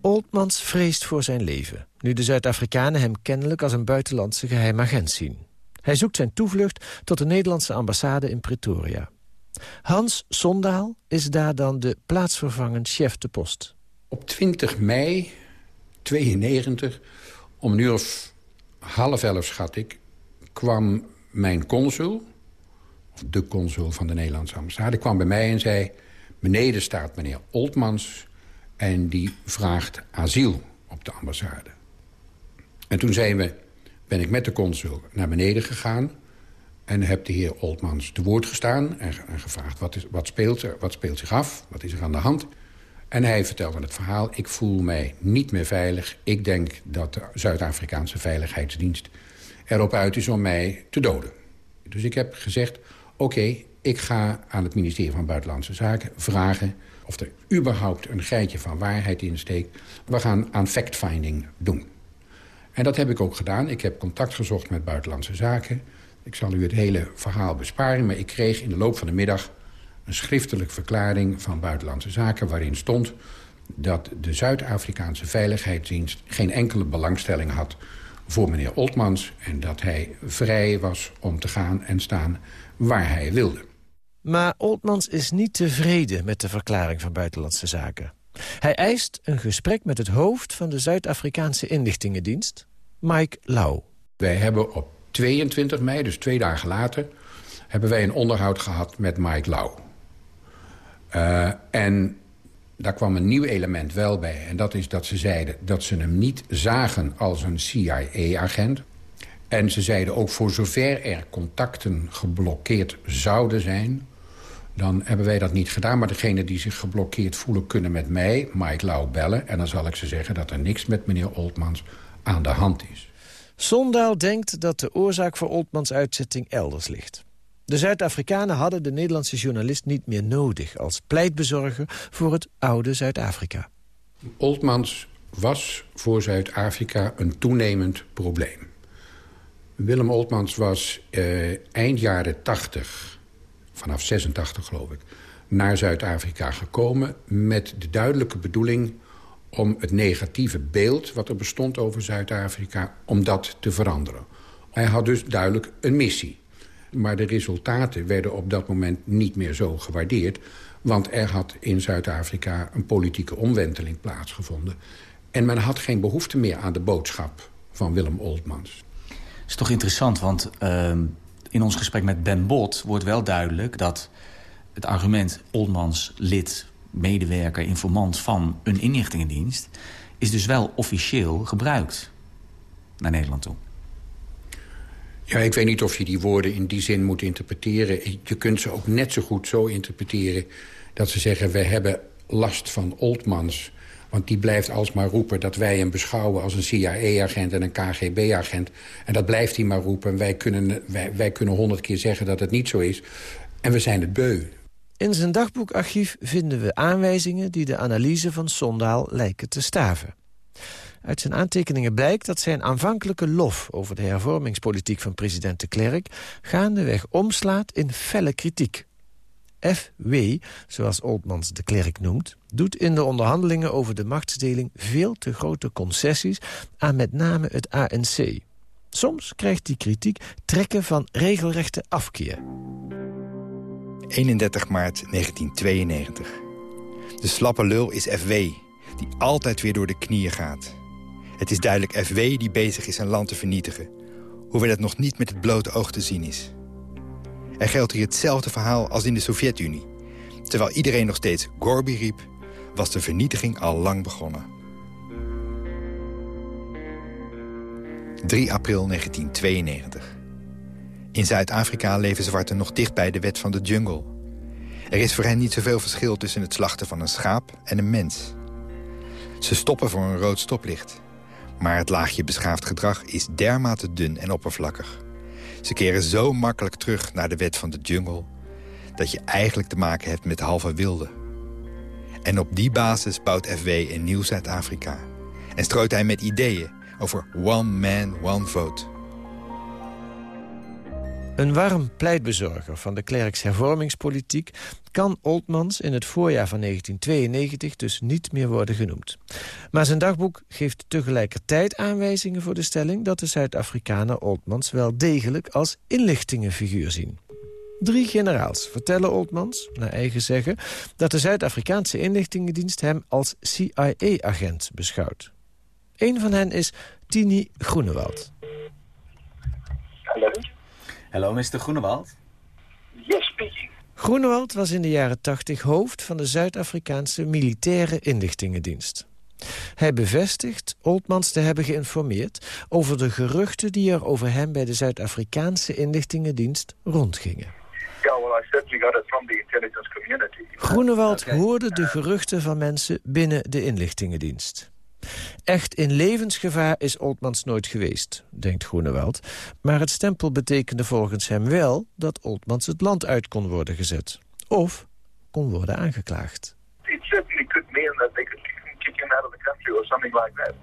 Oldmans vreest voor zijn leven... nu de Zuid-Afrikanen hem kennelijk als een buitenlandse geheimagent zien. Hij zoekt zijn toevlucht tot de Nederlandse ambassade in Pretoria. Hans Sondaal is daar dan de plaatsvervangend chef de post. Op 20 mei 92, om uur of half elf schat ik... kwam mijn consul, of de consul van de Nederlandse ambassade... kwam bij mij en zei, beneden staat meneer Oltmans... en die vraagt asiel op de ambassade. En toen zijn we, ben ik met de consul naar beneden gegaan... en heb de heer Oltmans te woord gestaan en, en gevraagd... Wat, is, wat, speelt er, wat speelt zich af, wat is er aan de hand... En hij vertelde het verhaal, ik voel mij niet meer veilig. Ik denk dat de Zuid-Afrikaanse Veiligheidsdienst erop uit is om mij te doden. Dus ik heb gezegd, oké, ik ga aan het ministerie van Buitenlandse Zaken vragen... of er überhaupt een geitje van waarheid in steekt. We gaan aan fact-finding doen. En dat heb ik ook gedaan. Ik heb contact gezocht met Buitenlandse Zaken. Ik zal u het hele verhaal besparen, maar ik kreeg in de loop van de middag een schriftelijke verklaring van Buitenlandse Zaken... waarin stond dat de Zuid-Afrikaanse Veiligheidsdienst... geen enkele belangstelling had voor meneer Oltmans... en dat hij vrij was om te gaan en staan waar hij wilde. Maar Oltmans is niet tevreden met de verklaring van Buitenlandse Zaken. Hij eist een gesprek met het hoofd van de Zuid-Afrikaanse inlichtingendienst, Mike Lau. Wij hebben op 22 mei, dus twee dagen later... hebben wij een onderhoud gehad met Mike Lau. Uh, en daar kwam een nieuw element wel bij. En dat is dat ze zeiden dat ze hem niet zagen als een CIA-agent. En ze zeiden ook voor zover er contacten geblokkeerd zouden zijn... dan hebben wij dat niet gedaan. Maar degene die zich geblokkeerd voelen kunnen met mij, Mike Lau, bellen. En dan zal ik ze zeggen dat er niks met meneer Oltmans aan de hand is. Sondaal denkt dat de oorzaak voor Oltmans uitzetting elders ligt. De Zuid-Afrikanen hadden de Nederlandse journalist niet meer nodig... als pleitbezorger voor het oude Zuid-Afrika. Oltmans was voor Zuid-Afrika een toenemend probleem. Willem Oltmans was eh, eind jaren 80, vanaf 86 geloof ik... naar Zuid-Afrika gekomen met de duidelijke bedoeling... om het negatieve beeld wat er bestond over Zuid-Afrika... om dat te veranderen. Hij had dus duidelijk een missie... Maar de resultaten werden op dat moment niet meer zo gewaardeerd. Want er had in Zuid-Afrika een politieke omwenteling plaatsgevonden. En men had geen behoefte meer aan de boodschap van Willem Oltmans. Dat is toch interessant, want uh, in ons gesprek met Ben Bot wordt wel duidelijk... dat het argument Oltmans lid, medewerker, informant van een inlichtingendienst... is dus wel officieel gebruikt naar Nederland toe. Ja, ik weet niet of je die woorden in die zin moet interpreteren. Je kunt ze ook net zo goed zo interpreteren... dat ze zeggen, we hebben last van Oldmans... want die blijft alsmaar roepen dat wij hem beschouwen als een CIA-agent en een KGB-agent. En dat blijft hij maar roepen. Wij kunnen, wij, kunnen honderd keer zeggen dat het niet zo is. En we zijn het beu. In zijn dagboekarchief vinden we aanwijzingen... die de analyse van Sondaal lijken te staven. Uit zijn aantekeningen blijkt dat zijn aanvankelijke lof... over de hervormingspolitiek van president de Klerk... gaandeweg omslaat in felle kritiek. F.W., zoals Oldmans de Klerk noemt... doet in de onderhandelingen over de machtsdeling... veel te grote concessies aan met name het ANC. Soms krijgt die kritiek trekken van regelrechte afkeer. 31 maart 1992. De slappe lul is FW, die altijd weer door de knieën gaat. Het is duidelijk FW die bezig is zijn land te vernietigen... hoewel het nog niet met het blote oog te zien is. Er geldt hier hetzelfde verhaal als in de Sovjet-Unie. Terwijl iedereen nog steeds Gorby riep... was de vernietiging al lang begonnen. 3 april 1992. In Zuid-Afrika leven zwarten nog dicht bij de wet van de jungle. Er is voor hen niet zoveel verschil tussen het slachten van een schaap en een mens. Ze stoppen voor een rood stoplicht. Maar het laagje beschaafd gedrag is dermate dun en oppervlakkig. Ze keren zo makkelijk terug naar de wet van de jungle... dat je eigenlijk te maken hebt met halve wilde. En op die basis bouwt FW een nieuw Zuid-Afrika. En strooit hij met ideeën over one man, one vote. Een warm pleitbezorger van de Klerks hervormingspolitiek... kan Oldmans in het voorjaar van 1992 dus niet meer worden genoemd. Maar zijn dagboek geeft tegelijkertijd aanwijzingen voor de stelling... dat de Zuid-Afrikanen Oldmans wel degelijk als inlichtingenfiguur zien. Drie generaals vertellen Oldmans, naar eigen zeggen... dat de Zuid-Afrikaanse inlichtingendienst hem als CIA-agent beschouwt. Een van hen is Tini Groenewald. Hallo? Hallo, Mr. Groenewald. Yes, speaking. Groenewald was in de jaren 80 hoofd van de Zuid-Afrikaanse Militaire Inlichtingendienst. Hij bevestigt Oldmans te hebben geïnformeerd over de geruchten die er over hem bij de Zuid-Afrikaanse inlichtingendienst rondgingen. Yeah, well, I certainly got it from the intelligence community. Groenewald hoorde de geruchten van mensen binnen de inlichtingendienst. Echt in levensgevaar is Oldmans nooit geweest, denkt Groenewald. Maar het stempel betekende volgens hem wel dat Oldmans het land uit kon worden gezet. Of kon worden aangeklaagd. It certainly could mean that they could kick him out of the country or something like that.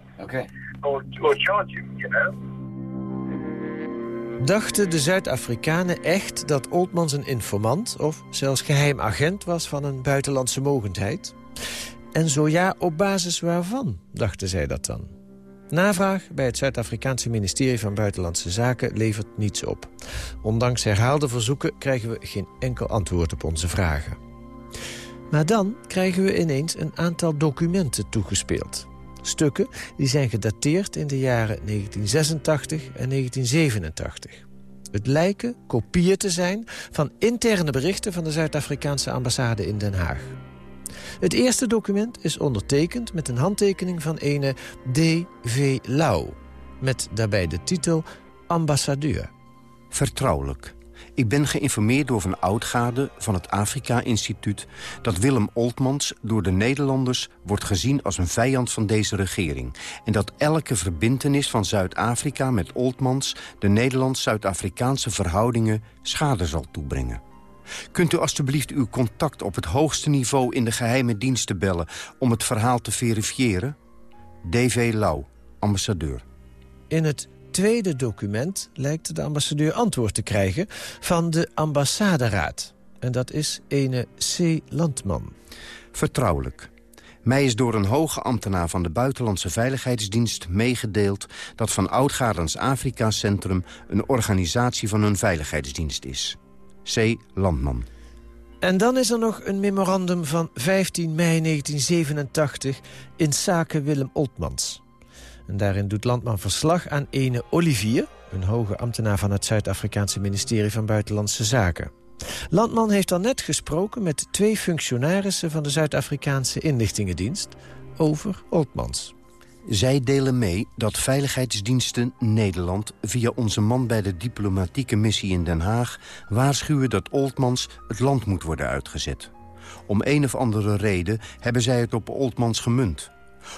Or charge him, you know. Dachten de Zuid-Afrikanen echt dat Oldmans een informant... of zelfs geheim agent was van een buitenlandse mogendheid? En zo ja, op basis waarvan, dachten zij dat dan? Navraag bij het Zuid-Afrikaanse ministerie van Buitenlandse Zaken levert niets op. Ondanks herhaalde verzoeken krijgen we geen enkel antwoord op onze vragen. Maar dan krijgen we ineens een aantal documenten toegespeeld. Stukken die zijn gedateerd in de jaren 1986 en 1987. Het lijken kopieën te zijn van interne berichten van de Zuid-Afrikaanse ambassade in Den Haag. Het eerste document is ondertekend met een handtekening van ene D.V. Lau... met daarbij de titel ambassadeur. Vertrouwelijk. Ik ben geïnformeerd door van Oudgade van het Afrika-instituut... dat Willem Oltmans door de Nederlanders wordt gezien als een vijand van deze regering... en dat elke verbintenis van Zuid-Afrika met Oltmans... de Nederlands-Zuid-Afrikaanse verhoudingen schade zal toebrengen. Kunt u alstublieft uw contact op het hoogste niveau in de geheime diensten bellen... om het verhaal te verifiëren? D.V. Lau, ambassadeur. In het tweede document lijkt de ambassadeur antwoord te krijgen... van de ambassaderaad. En dat is ene C. Landman. Vertrouwelijk. Mij is door een hoge ambtenaar van de Buitenlandse Veiligheidsdienst meegedeeld... dat Van Oudgaardens Afrika Centrum een organisatie van hun veiligheidsdienst is. C. Landman. En dan is er nog een memorandum van 15 mei 1987 in zaken Willem Oltmans. En daarin doet Landman verslag aan ene Olivier... een hoge ambtenaar van het Zuid-Afrikaanse ministerie van Buitenlandse Zaken. Landman heeft dan net gesproken met twee functionarissen... van de Zuid-Afrikaanse inlichtingendienst over Oltmans. Zij delen mee dat veiligheidsdiensten Nederland... via onze man bij de diplomatieke missie in Den Haag... waarschuwen dat Oltmans het land moet worden uitgezet. Om een of andere reden hebben zij het op Oltmans gemunt.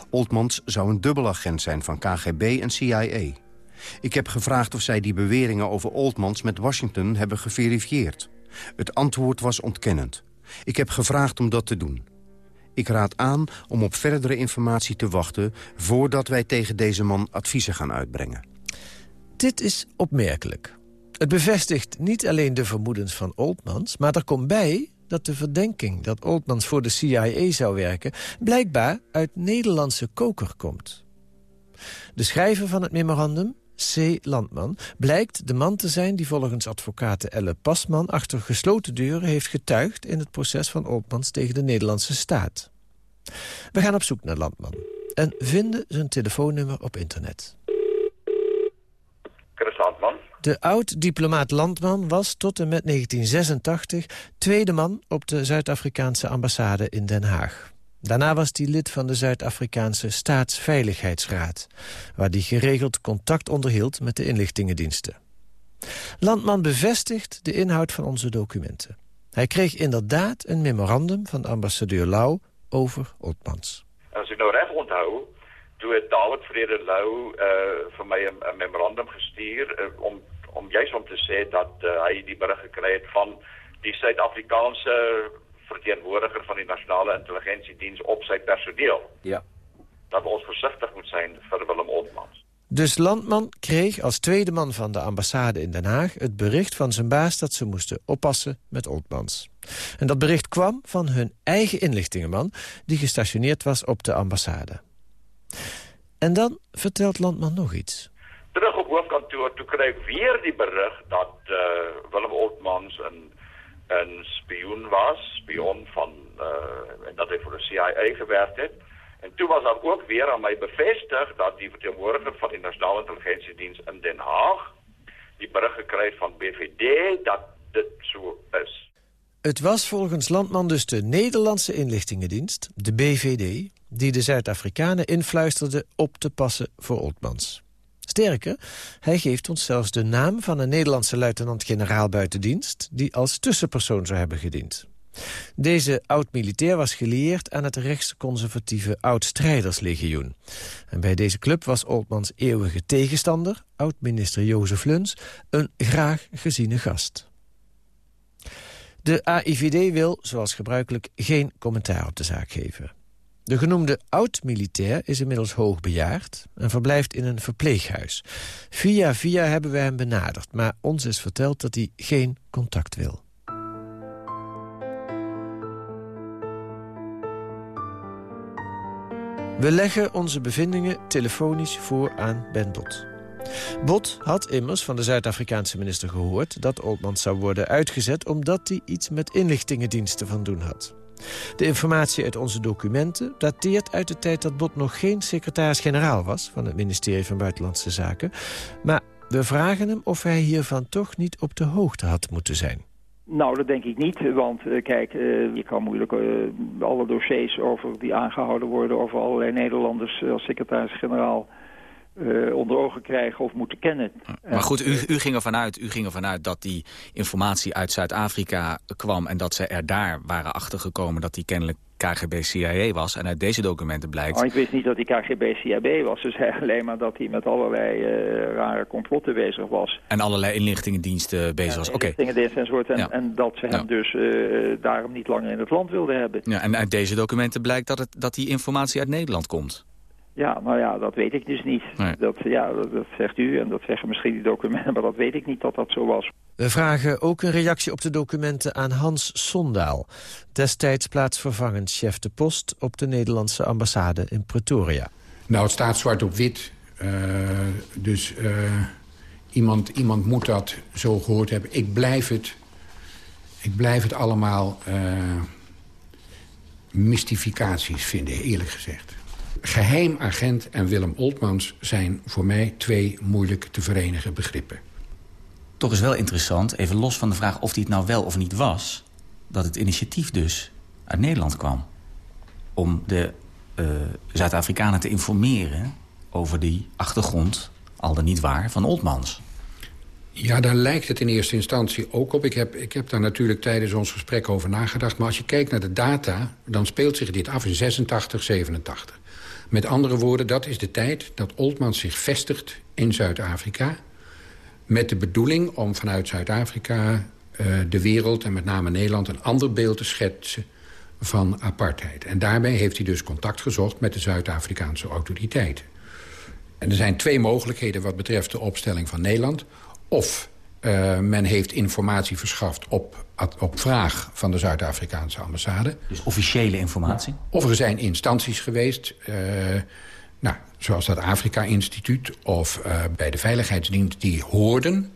Oltmans zou een dubbelagent zijn van KGB en CIA. Ik heb gevraagd of zij die beweringen over Oltmans met Washington hebben geverifieerd. Het antwoord was ontkennend. Ik heb gevraagd om dat te doen. Ik raad aan om op verdere informatie te wachten... voordat wij tegen deze man adviezen gaan uitbrengen. Dit is opmerkelijk. Het bevestigt niet alleen de vermoedens van Oldmans... maar er komt bij dat de verdenking dat Oldmans voor de CIA zou werken... blijkbaar uit Nederlandse koker komt. De schrijver van het memorandum, C. Landman, blijkt de man te zijn... die volgens advocaat Elle Pasman achter gesloten deuren heeft getuigd... in het proces van Oldmans tegen de Nederlandse staat. We gaan op zoek naar Landman en vinden zijn telefoonnummer op internet. De oud-diplomaat Landman was tot en met 1986 tweede man op de Zuid-Afrikaanse ambassade in Den Haag. Daarna was hij lid van de Zuid-Afrikaanse Staatsveiligheidsraad... waar hij geregeld contact onderhield met de inlichtingendiensten. Landman bevestigt de inhoud van onze documenten. Hij kreeg inderdaad een memorandum van ambassadeur Lau over Otmans. Als ik nou recht onthoud, toen het David Vrede Lau uh, voor mij een, memorandum gestuurd... Uh, om, om juist om te zeggen dat uh, hij die bericht gekregen van die Zuid-Afrikaanse vertegenwoordiger van die Nationale Intelligentiedienst op zijn personeel. Ja. Dat we ons voorzichtig moeten zijn voor Willem Oltmans. Dus Landman kreeg als tweede man van de ambassade in Den Haag... het bericht van zijn baas dat ze moesten oppassen met Oltmans. En dat bericht kwam van hun eigen inlichtingenman... die gestationeerd was op de ambassade. En dan vertelt Landman nog iets. Terug op hoofdkantoor, toen kreeg ik weer die bericht... dat uh, Willem Oltmans een, spioen was, spion van... Uh, en dat hij voor de CIA gewerkt heeft... En toen was dat ook weer aan mij bevestigd dat die vertegenwoordiger van de Nationale Intelligentiedienst in Den Haag die bericht gekregen van BVD dat dit zo is. Het was volgens Landman dus de Nederlandse inlichtingendienst, de BVD... die de Zuid-Afrikanen influisterde op te passen voor Oltmans. Sterker, hij geeft ons zelfs de naam van een Nederlandse luitenant-generaal buitendienst... die als tussenpersoon zou hebben gediend. Deze oud-militair was gelieerd aan het rechtsconservatieve Oud-Strijderslegioen. En bij deze club was Oltmans eeuwige tegenstander, oud-minister Jozef Luns, een graag geziene gast. De AIVD wil, zoals gebruikelijk, geen commentaar op de zaak geven. De genoemde oud-militair is inmiddels hoogbejaard en verblijft in een verpleeghuis. Via via hebben we hem benaderd, maar ons is verteld dat hij geen contact wil. We leggen onze bevindingen telefonisch voor aan Ben Bot. Bot had immers van de Zuid-Afrikaanse minister gehoord... dat Oltmans zou worden uitgezet omdat hij iets met inlichtingendiensten van doen had. De informatie uit onze documenten dateert uit de tijd dat Bot nog geen secretaris-generaal was... van het ministerie van Buitenlandse Zaken. Maar we vragen hem of hij hiervan toch niet op de hoogte had moeten zijn. Nou, dat denk ik niet, want uh, kijk, uh, je kan moeilijk uh, alle dossiers over die aangehouden worden... over allerlei Nederlanders als secretaris-generaal onder ogen krijgen of moeten kennen. Maar goed, u, u, ging ervan uit, u ging ervan uit dat die informatie uit Zuid-Afrika kwam... en dat ze er daar waren achtergekomen dat die kennelijk KGB-CIA was. En uit deze documenten blijkt... Oh, ik wist niet dat hij KGB-CIA was. Dus alleen maar dat hij met allerlei uh, rare complotten bezig was. En allerlei inlichtingendiensten bezig was. Oké. Inlichtingendiensten enzovoort. En, ja. en dat ze hem ja. dus uh, daarom niet langer in het land wilden hebben. Ja, en uit deze documenten blijkt dat, het, dat die informatie uit Nederland komt. Ja, nou ja, dat weet ik dus niet. Nee. Dat, ja, dat, dat, zegt u en dat zeggen misschien die documenten, maar dat weet ik niet dat dat zo was. We vragen ook een reactie op de documenten aan Hans Sondaal... destijds plaatsvervangend chef de post op de Nederlandse ambassade in Pretoria. Nou, het staat zwart op wit. Uh, dus uh, iemand, iemand moet dat zo gehoord hebben. Ik blijf het, ik blijf het allemaal uh, mystificaties vinden, eerlijk gezegd geheimagent en Willem Oltmans zijn voor mij twee moeilijk te verenigen begrippen. Toch is wel interessant, even los van de vraag of hij het nou wel of niet was... dat het initiatief dus uit Nederland kwam. Om de uh, Zuid-Afrikanen te informeren over die achtergrond, al dan niet waar, van Oltmans. Ja, daar lijkt het in eerste instantie ook op. Ik heb, ik heb daar natuurlijk tijdens ons gesprek over nagedacht. Maar als je kijkt naar de data, dan speelt zich dit af in 86, 87. Met andere woorden, dat is de tijd dat Oltmans zich vestigt in Zuid-Afrika... met de bedoeling om vanuit Zuid-Afrika uh, de wereld en met name Nederland... een ander beeld te schetsen van apartheid. En daarbij heeft hij dus contact gezocht met de Zuid-Afrikaanse autoriteiten. En er zijn twee mogelijkheden wat betreft de opstelling van Nederland. Of uh, men heeft informatie verschaft op, op vraag van de Zuid-Afrikaanse ambassade. Dus officiële informatie? Of er zijn instanties geweest, uh, nou, zoals dat Afrika-instituut... of uh, bij de Veiligheidsdienst, die hoorden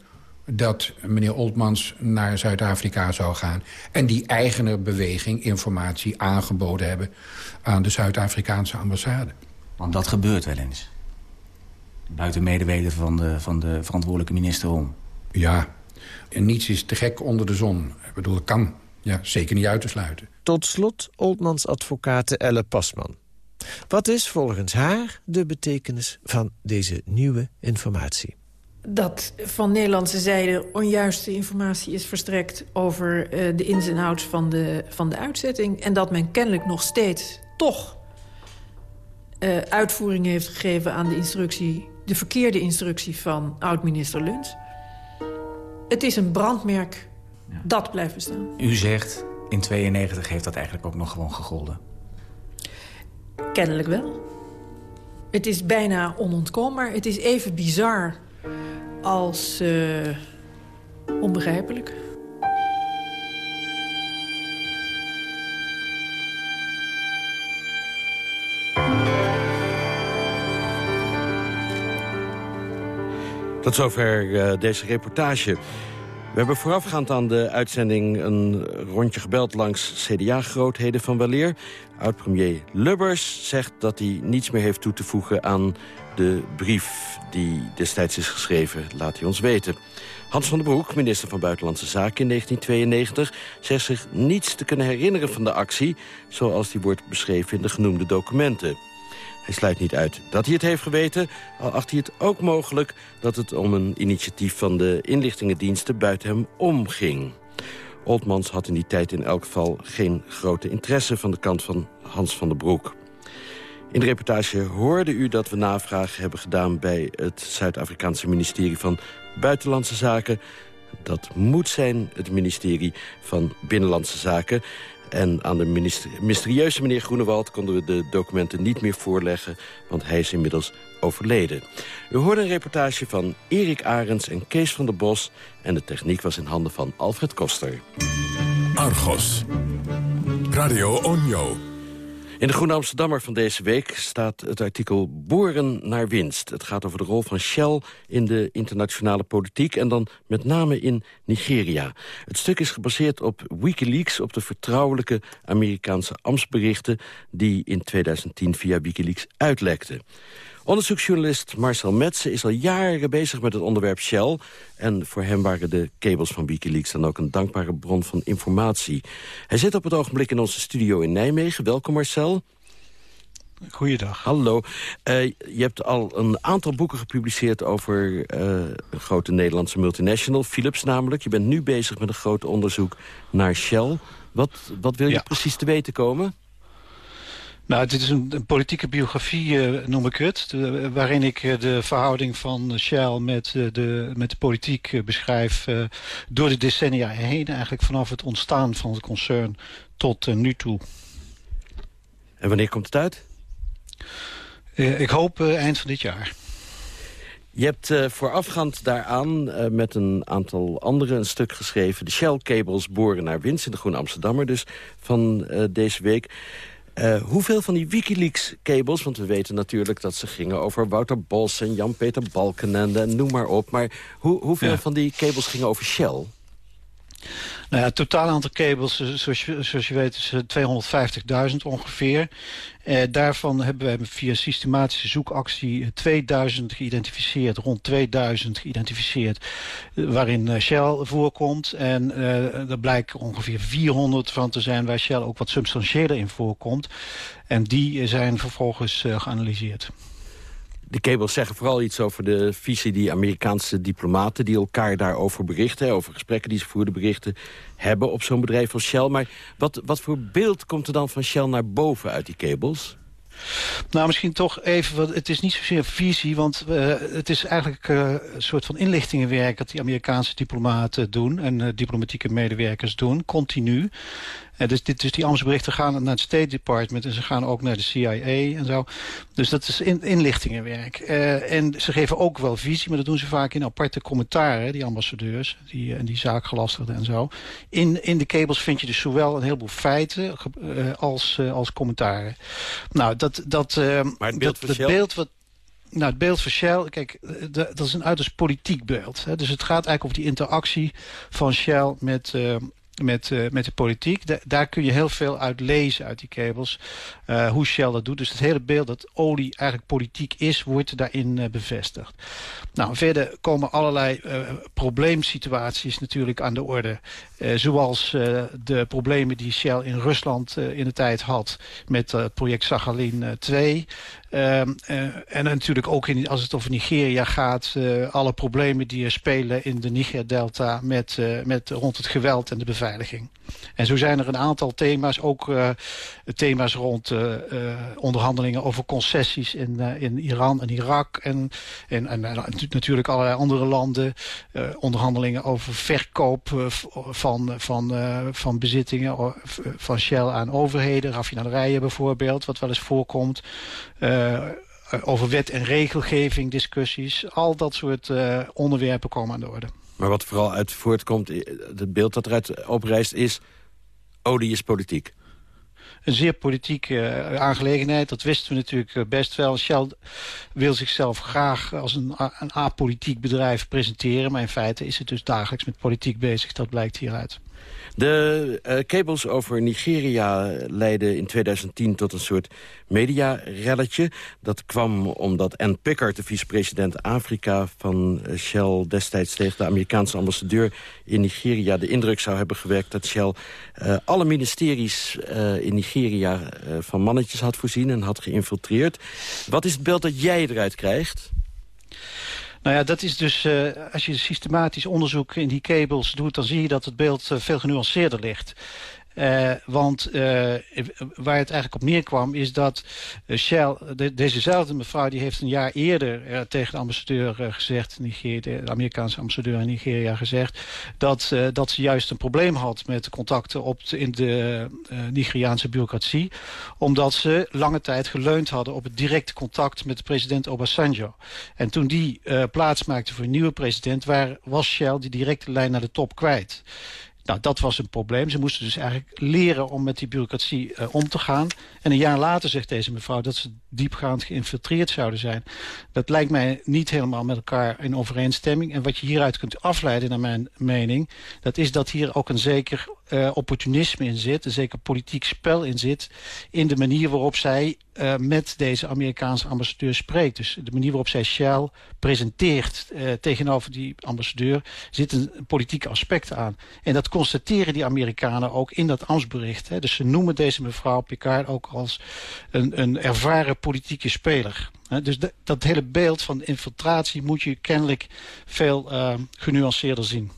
dat meneer Oltmans naar Zuid-Afrika zou gaan... en die eigener beweging informatie aangeboden hebben... aan de Zuid-Afrikaanse ambassade. Want dat gebeurt wel eens? Buiten medeweten van de, van de verantwoordelijke minister om? Ja, en niets is te gek onder de zon. Ik bedoel, kan ja, zeker niet uit te sluiten. Tot slot Oltmans advocate Elle Pasman. Wat is volgens haar de betekenis van deze nieuwe informatie? dat van Nederlandse zijde onjuiste informatie is verstrekt... over uh, de ins en outs van de, van de uitzetting. En dat men kennelijk nog steeds toch uh, uitvoering heeft gegeven aan de instructie... de verkeerde instructie van oud-minister Luns. Het is een brandmerk ja. dat blijft bestaan. U zegt, in 92 heeft dat eigenlijk ook nog gewoon gegolden. Kennelijk wel. Het is bijna onontkoombaar. Het is even bizar als uh, onbegrijpelijk. Tot zover uh, deze reportage. We hebben voorafgaand aan de uitzending een rondje gebeld langs CDA-grootheden van weleer. Oud-premier Lubbers zegt dat hij niets meer heeft toe te voegen aan de brief die destijds is geschreven, laat hij ons weten. Hans van den Broek, minister van Buitenlandse Zaken in 1992... zegt zich niets te kunnen herinneren van de actie... zoals die wordt beschreven in de genoemde documenten. Hij sluit niet uit dat hij het heeft geweten... al acht hij het ook mogelijk dat het om een initiatief van de inlichtingendiensten buiten hem omging. Oltmans had in die tijd in elk geval geen grote interesse van de kant van Hans van den Broek. In de reportage hoorde u dat we navraag hebben gedaan... bij het Zuid-Afrikaanse ministerie van Buitenlandse Zaken. Dat moet zijn het ministerie van Binnenlandse Zaken. En aan de mysterieuze meneer Groenewald konden we de documenten niet meer voorleggen... want hij is inmiddels overleden. U hoorde een reportage van Erik Arends en Kees van der Bos... en de techniek was in handen van Alfred Koster. Argos. Radio Onjo. In de Groene Amsterdammer van deze week staat het artikel Boeren naar winst. Het gaat over de rol van Shell in de internationale politiek... en dan met name in Nigeria. Het stuk is gebaseerd op Wikileaks... op de vertrouwelijke Amerikaanse ambtsberichten... die in 2010 via Wikileaks uitlekten. Onderzoeksjournalist Marcel Metsen is al jaren bezig met het onderwerp Shell. En voor hem waren de kabels van Wikileaks dan ook een dankbare bron van informatie. Hij zit op het ogenblik in onze studio in Nijmegen. Welkom Marcel. Goeiedag. Hallo. Uh, je hebt al een aantal boeken gepubliceerd over uh, een grote Nederlandse multinational, Philips namelijk. Je bent nu bezig met een groot onderzoek naar Shell. Wat, wat wil je ja. precies te weten komen? Nou, dit is een, een politieke biografie, uh, noem ik het. De, waarin ik uh, de verhouding van Shell met, uh, de, met de politiek beschrijf... door de decennia heen. Eigenlijk vanaf het ontstaan van het concern tot nu toe. En wanneer komt het uit? ik hoop eind van dit jaar. Je hebt uh, voorafgaand daaraan uh, met een aantal anderen een stuk geschreven... de Shell-cables boren naar winst in de Groene Amsterdammer dus van uh, deze week... Uh, hoeveel van die Wikileaks-kabels, want we weten natuurlijk dat ze gingen over Wouter Bos en Jan-Peter Balkenende en noem maar op. Maar hoe, hoeveel ja. van die kabels gingen over Shell? Nou ja, het totaal aantal kabels, eh, zoals je, zoals je weet, is 250.000 ongeveer. Eh, daarvan hebben wij via systematische zoekactie 2000 geïdentificeerd, rond 2000 geïdentificeerd, waarin Shell voorkomt. En uh, er blijkt ongeveer 400 van te zijn waar Shell ook wat substantiëler in voorkomt. En die zijn vervolgens geanalyseerd. De kabels zeggen vooral iets over de visie die Amerikaanse diplomaten... die elkaar daarover berichten, over gesprekken die ze voerden berichten... hebben op zo'n bedrijf als Shell. Maar wat, wat voor beeld komt er dan van Shell naar boven uit die kabels? Nou, misschien toch even, het is niet zozeer visie, want uh, het is eigenlijk uh, een soort van inlichtingenwerk dat die Amerikaanse diplomaten doen en uh, diplomatieke medewerkers doen, continu. Dus, dit, dus die ambtsberichten gaan naar het State Department en ze gaan ook naar de CIA en zo. Dus dat is in, inlichtingenwerk. Uh, en ze geven ook wel visie, maar dat doen ze vaak in aparte commentaren, die ambassadeurs die, en die zaakgelastigden en zo. In, in de cables vind je dus zowel een heleboel feiten uh, als, als commentaren. Nou, dat, dat, maar het beeld, dat, dat beeld wat nou, het beeld van Shell, kijk, dat is een uiterst politiek beeld. Hè? Dus het gaat eigenlijk over die interactie van Shell met, uh, met, uh, met de politiek. Da daar kun je heel veel uit lezen uit die kabels. Uh, hoe Shell dat doet. Dus het hele beeld dat olie eigenlijk politiek is, wordt daarin uh, bevestigd. Nou, verder komen allerlei probleemsituaties natuurlijk aan de orde. zoals de problemen die Shell in Rusland in de tijd had met het project Sachalin 2. Um, uh, en natuurlijk ook in, als het over Nigeria gaat... Uh, alle problemen die er spelen in de Niger-delta... Met, uh, met rond het geweld en de beveiliging. En zo zijn er een aantal thema's, ook thema's rond onderhandelingen over concessies in, in Iran en Irak... en, en, en natuurlijk allerlei andere landen. onderhandelingen over verkoop van, van, van bezittingen van Shell aan overheden. Raffinaderijen bijvoorbeeld, wat wel eens voorkomt... over wet en regelgeving discussies. Al dat soort uh, onderwerpen komen aan de orde. Maar wat vooral uit voortkomt, het beeld dat eruit oprijst is... olie is politiek. Een zeer politieke uh, aangelegenheid, dat wisten we natuurlijk best wel. Shell wil zichzelf graag als een, een apolitiek bedrijf presenteren... maar in feite is het dus dagelijks met politiek bezig, dat blijkt hieruit. De uh, cables over Nigeria leidden in 2010 tot een soort mediarelletje. Dat kwam omdat Ann Pickard, de vicepresident Afrika van Shell... destijds tegen de Amerikaanse ambassadeur in Nigeria... de indruk zou hebben gewerkt dat Shell uh, alle ministeries in Nigeria... van mannetjes had voorzien en had geïnfiltreerd. Wat is het beeld dat jij eruit krijgt? Nou ja, dat is dus, uh, als je systematisch onderzoek in die kabels doet... dan zie je dat het beeld uh, veel genuanceerder ligt. Uh, want uh, waar het eigenlijk op neerkwam is dat uh, Shell, de, dezezelfde mevrouw, die heeft een jaar eerder tegen de ambassadeur gezegd, de Amerikaanse ambassadeur in Nigeria gezegd, dat, dat ze juist een probleem had met de contacten op in de Nigeriaanse bureaucratie, omdat ze lange tijd geleund hadden op het directe contact met de president Obasanjo. En toen die plaats maakte voor een nieuwe president, waar, was Shell die directe lijn naar de top kwijt. Nou, dat was een probleem. Ze moesten dus eigenlijk leren om met die bureaucratie uh, om te gaan. En een jaar later zegt deze mevrouw dat ze diepgaand geïnfiltreerd zouden zijn. Dat lijkt mij niet helemaal met elkaar in overeenstemming. En wat je hieruit kunt afleiden, naar mijn mening... dat is dat hier ook een zeker uh, opportunisme in zit. Een zeker politiek spel in zit. In de manier waarop zij uh, met deze Amerikaanse ambassadeur spreekt. Dus de manier waarop zij Shell presenteert uh, tegenover die ambassadeur... zit een, politiek aspect aan. En dat constateren die Amerikanen ook in dat ambtsbericht. Hè. Dus ze noemen deze mevrouw Picard ook als een, een ervaren politieke speler. Dus dat hele beeld van infiltratie moet je kennelijk veel genuanceerder zien.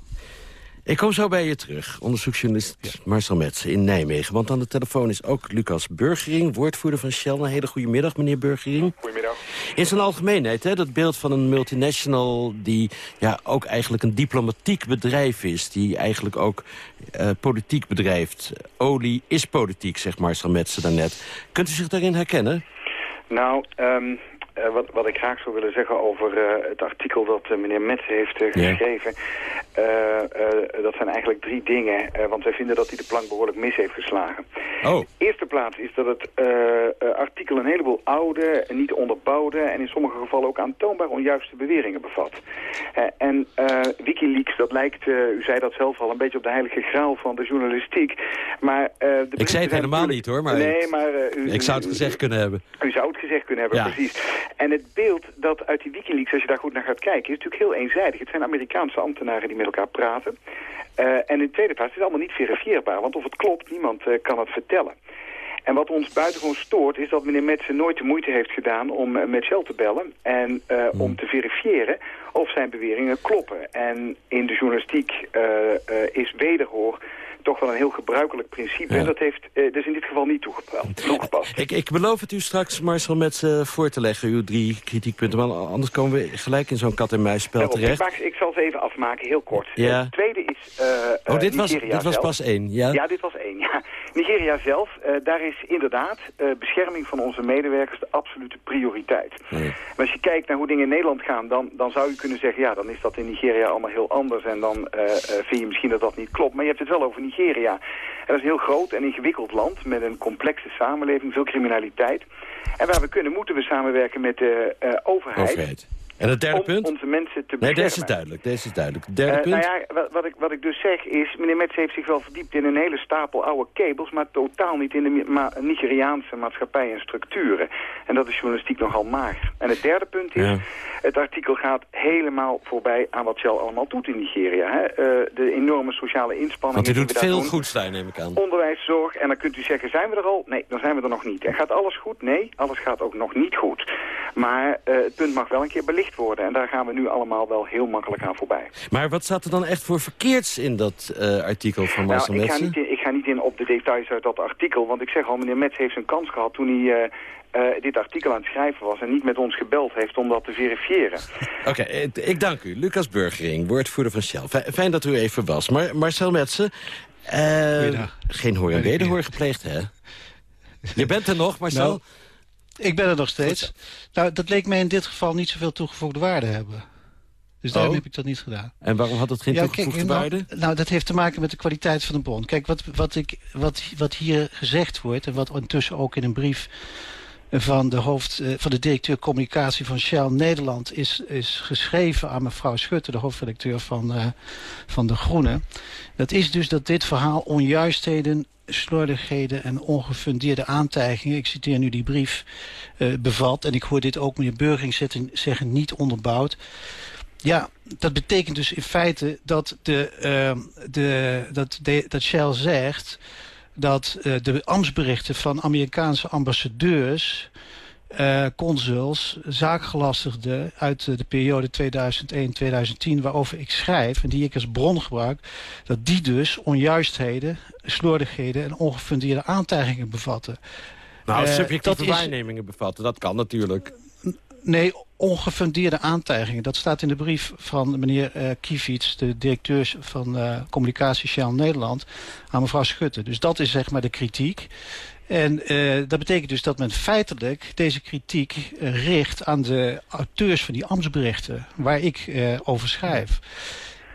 Ik kom zo bij je terug, onderzoeksjournalist ja. Marcel Metsen in Nijmegen. Want aan de telefoon is ook Lucas Burgering, woordvoerder van Shell. Een hele goede middag, meneer Burgering. Goedemiddag. In zijn algemeenheid, hè, dat beeld van een multinational... die ja, ook eigenlijk een diplomatiek bedrijf is... die eigenlijk ook uh, politiek bedrijft. Olie is politiek, zegt Marcel Metsen daarnet. Kunt u zich daarin herkennen? Nou, um, uh, wat, wat ik graag zou willen zeggen over uh, het artikel dat uh, meneer Metz heeft geschreven. dat zijn eigenlijk drie dingen. want wij vinden dat hij de plank behoorlijk mis heeft geslagen. Oh. Eerste plaats is dat het artikel een heleboel oude, niet onderbouwde... en in sommige gevallen ook aantoonbaar onjuiste beweringen bevat. en Wikileaks, dat lijkt, u zei dat zelf al, een beetje op de heilige graal van de journalistiek. Maar, de ik zei het helemaal niet hoor, maar, nee, maar u, ik zou het gezegd kunnen hebben. U zou het gezegd kunnen hebben, ja. precies. En het beeld dat uit die Wikileaks, als je daar goed naar gaat kijken, is natuurlijk heel eenzijdig. Het zijn Amerikaanse ambtenaren die met elkaar praten. Uh, en in de tweede plaats is het allemaal niet verifieerbaar, want of het klopt, niemand uh, kan het vertellen. En wat ons buitengewoon stoort is dat meneer Metsen nooit de moeite heeft gedaan om uh, met Shell te bellen en uh, hmm. om te verifiëren of zijn beweringen kloppen. En in de journalistiek uh, is wederhoor toch wel een heel gebruikelijk principe. Ja. En dat heeft uh, dus in dit geval niet toegepast. Ik, ik beloof het u straks, Marcel, met ze voor te leggen, uw drie kritiekpunten. Want anders komen we gelijk in zo'n kat-en-muisspel terecht. Ik, zal ze even afmaken, heel kort. Ja. Het tweede is uh, oh, dit was, dit was pas één, ja? Ja, dit was één, ja. Nigeria zelf, uh, daar is inderdaad uh, bescherming van onze medewerkers de absolute prioriteit. Nee. Maar als je kijkt naar hoe dingen in Nederland gaan, dan, dan zou je kunnen zeggen... ja, dan is dat in Nigeria allemaal heel anders en dan uh, vind je misschien dat dat niet klopt. Maar je hebt het wel over Nigeria. Dat is een heel groot en ingewikkeld land met een complexe samenleving, veel criminaliteit. En waar we kunnen, moeten we samenwerken met de overheid. overheid. En het derde om punt? onze mensen te Nee, deze is duidelijk. Deze is duidelijk. Derde uh, punt? Nou ja, wat, wat, ik, wat ik dus zeg is, meneer Metz heeft zich wel verdiept in een hele stapel oude kabels, maar totaal niet in de ma Nigeriaanse maatschappij en structuren. En dat is journalistiek nogal mager. En het derde punt is, ja. het artikel gaat helemaal voorbij aan wat Shell allemaal doet in Nigeria. Hè? Uh, de enorme sociale inspanningen. Want u doet veel goeds daar, neem ik aan. Onderwijs, zorg, en dan kunt u zeggen, zijn we er al? Nee, dan zijn we er nog niet. En gaat alles goed? Nee, alles gaat ook nog niet goed. Maar uh, het punt mag wel een keer belicht worden. En daar gaan we nu allemaal wel heel makkelijk aan voorbij. Maar wat staat er dan echt voor verkeerds in dat uh, artikel van Marcel nou, ik Metsen? Ga niet in, ik ga niet in op de details uit dat artikel. Want ik zeg al, meneer Metz heeft zijn kans gehad toen hij... Uh, uh, dit artikel aan het schrijven was en niet met ons gebeld heeft om dat te verifiëren. Oké, okay, ik dank u. Lucas Burgering, woordvoerder van Shell. Fijn dat u even was. Maar Marcel Metsen, uh, geen hoor en wederhoor gepleegd, hè? Je bent er nog, Marcel? Nou, ik ben er nog steeds. Nou, dat leek mij in dit geval niet zoveel toegevoegde waarde hebben. Dus daarom oh. heb ik dat niet gedaan. En waarom had het geen ja, toegevoegde kijk, waarde? Nou, nou, dat heeft te maken met de kwaliteit van de bron. Kijk, wat, wat, ik, wat, wat hier gezegd wordt... en wat intussen ook in een brief van de, hoofd, van de directeur communicatie van Shell Nederland... is, is geschreven aan mevrouw Schutte, de hoofdredacteur van, uh, van De Groene. Dat is dus dat dit verhaal onjuistheden slordigheden en ongefundeerde aantijgingen... ik citeer nu die brief, uh, bevat. En ik hoor dit ook meneer Burgering zeggen, niet onderbouwd. Ja, dat betekent dus in feite dat, de, uh, de, dat, de, dat Shell zegt... dat uh, de ambtsberichten van Amerikaanse ambassadeurs... Uh, consuls, zaakgelastigden uit uh, de periode 2001-2010 waarover ik schrijf en die ik als bron gebruik, dat die dus onjuistheden, slordigheden en ongefundeerde aantijgingen bevatten. Nou, uh, subjectieve waarnemingen is... bevatten, dat kan natuurlijk. Nee, ongefundeerde aantijgingen. Dat staat in de brief van meneer uh, de directeur van uh, Communicatie Shell Nederland, aan mevrouw Schutte. Dus dat is zeg maar de kritiek. En uh, dat betekent dus dat men feitelijk deze kritiek richt aan de auteurs van die ambtsberichten, waar ik over schrijf.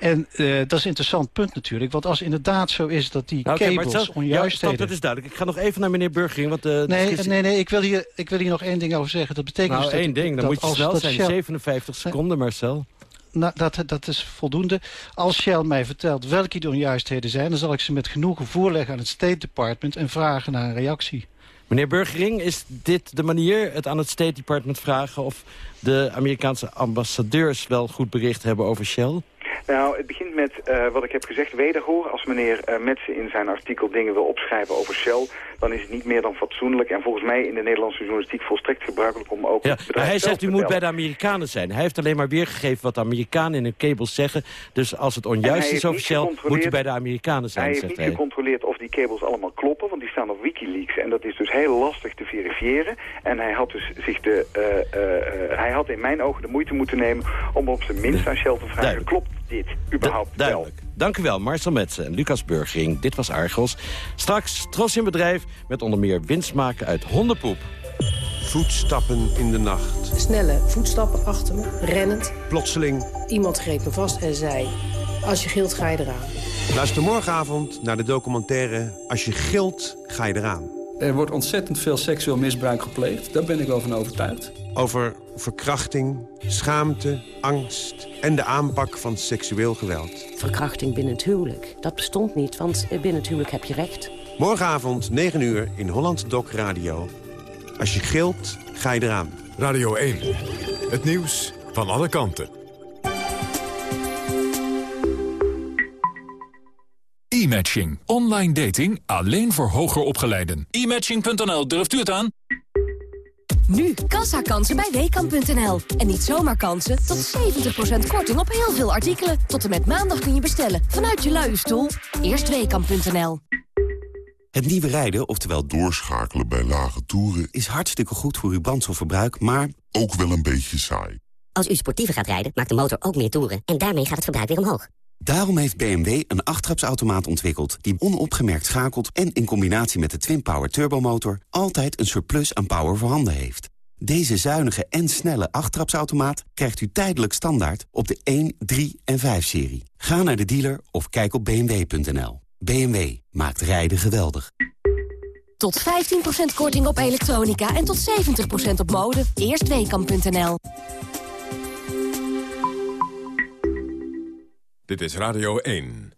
En uh, dat is een interessant punt natuurlijk. Want als inderdaad zo is dat die nou, kabels okay, zelf, onjuistheden... Ja, dat is duidelijk. Ik ga nog even naar meneer Burgering. Want, uh, nee, discussie... nee, nee, ik wil, hier, ik wil hier nog één ding over zeggen. Dat betekent nou, dus dat, één ding. Dan dat moet je als, snel zijn. Shell... 57 seconden, Marcel. Nou, dat, dat is voldoende. Als Shell mij vertelt welke de onjuistheden zijn... dan zal ik ze met genoegen voorleggen aan het State Department... en vragen naar een reactie. Meneer Burgering, is dit de manier, het aan het State Department vragen... of de Amerikaanse ambassadeurs wel goed bericht hebben over Shell? Nou, het begint met uh, wat ik heb gezegd, wederhoor. Als meneer uh, Metsen in zijn artikel dingen wil opschrijven over Shell... dan is het niet meer dan fatsoenlijk en volgens mij in de Nederlandse journalistiek volstrekt gebruikelijk om ook... Ja, maar hij zegt u moet bij de Amerikanen zijn. Hij heeft alleen maar weergegeven wat de Amerikanen in hun kabels zeggen. Dus als het onjuist is over Shell, moet u bij de Amerikanen zijn, Hij heeft niet hij. gecontroleerd of die kabels allemaal kloppen, want die staan op Wikileaks. En dat is dus heel lastig te verifiëren. En hij had dus zich de... Uh, hij had in mijn ogen de moeite moeten nemen om op zijn minst aan Shell te vragen... Duidelijk. klopt dit überhaupt Du duidelijk. wel? Dank u wel, Marcel Metsen en Lucas Burgering. Dit was Argos. Straks Tros in Bedrijf met onder meer winst maken uit hondenpoep. Voetstappen in de nacht. Snelle voetstappen achter me, rennend. Plotseling. Iemand greep me vast en zei, als je gilt ga je eraan. Luister morgenavond naar de documentaire Als je gilt ga je eraan. Er wordt ontzettend veel seksueel misbruik gepleegd. Daar ben ik wel van overtuigd. Over verkrachting, schaamte, angst en de aanpak van seksueel geweld. Verkrachting binnen het huwelijk, dat bestond niet, want binnen het huwelijk heb je recht. Morgenavond, 9 uur, in Holland Doc Radio. Als je gilt, ga je eraan. Radio 1, het nieuws van alle kanten. E-matching. Online dating alleen voor hoger opgeleiden. E-matching.nl, durft u het aan? Nu kassakansen bij Weekamp.nl. En niet zomaar kansen, tot 70% korting op heel veel artikelen. Tot en met maandag kun je bestellen, vanuit je luie stoel. Eerst Weekamp.nl. Het nieuwe rijden, oftewel doorschakelen bij lage toeren... is hartstikke goed voor uw brandstofverbruik, maar ook wel een beetje saai. Als u sportiever gaat rijden, maakt de motor ook meer toeren. En daarmee gaat het verbruik weer omhoog. Daarom heeft BMW een achttrapsautomaat ontwikkeld... die onopgemerkt schakelt en in combinatie met de Twin-Power turbomotor... altijd een surplus aan power voorhanden heeft. Deze zuinige en snelle achttrapsautomaat krijgt u tijdelijk standaard... op de 1, 3 en 5-serie. Ga naar de dealer of kijk op bmw.nl. BMW maakt rijden geweldig. Tot 15% korting op elektronica en tot 70% op mode. Eerst Dit is Radio 1.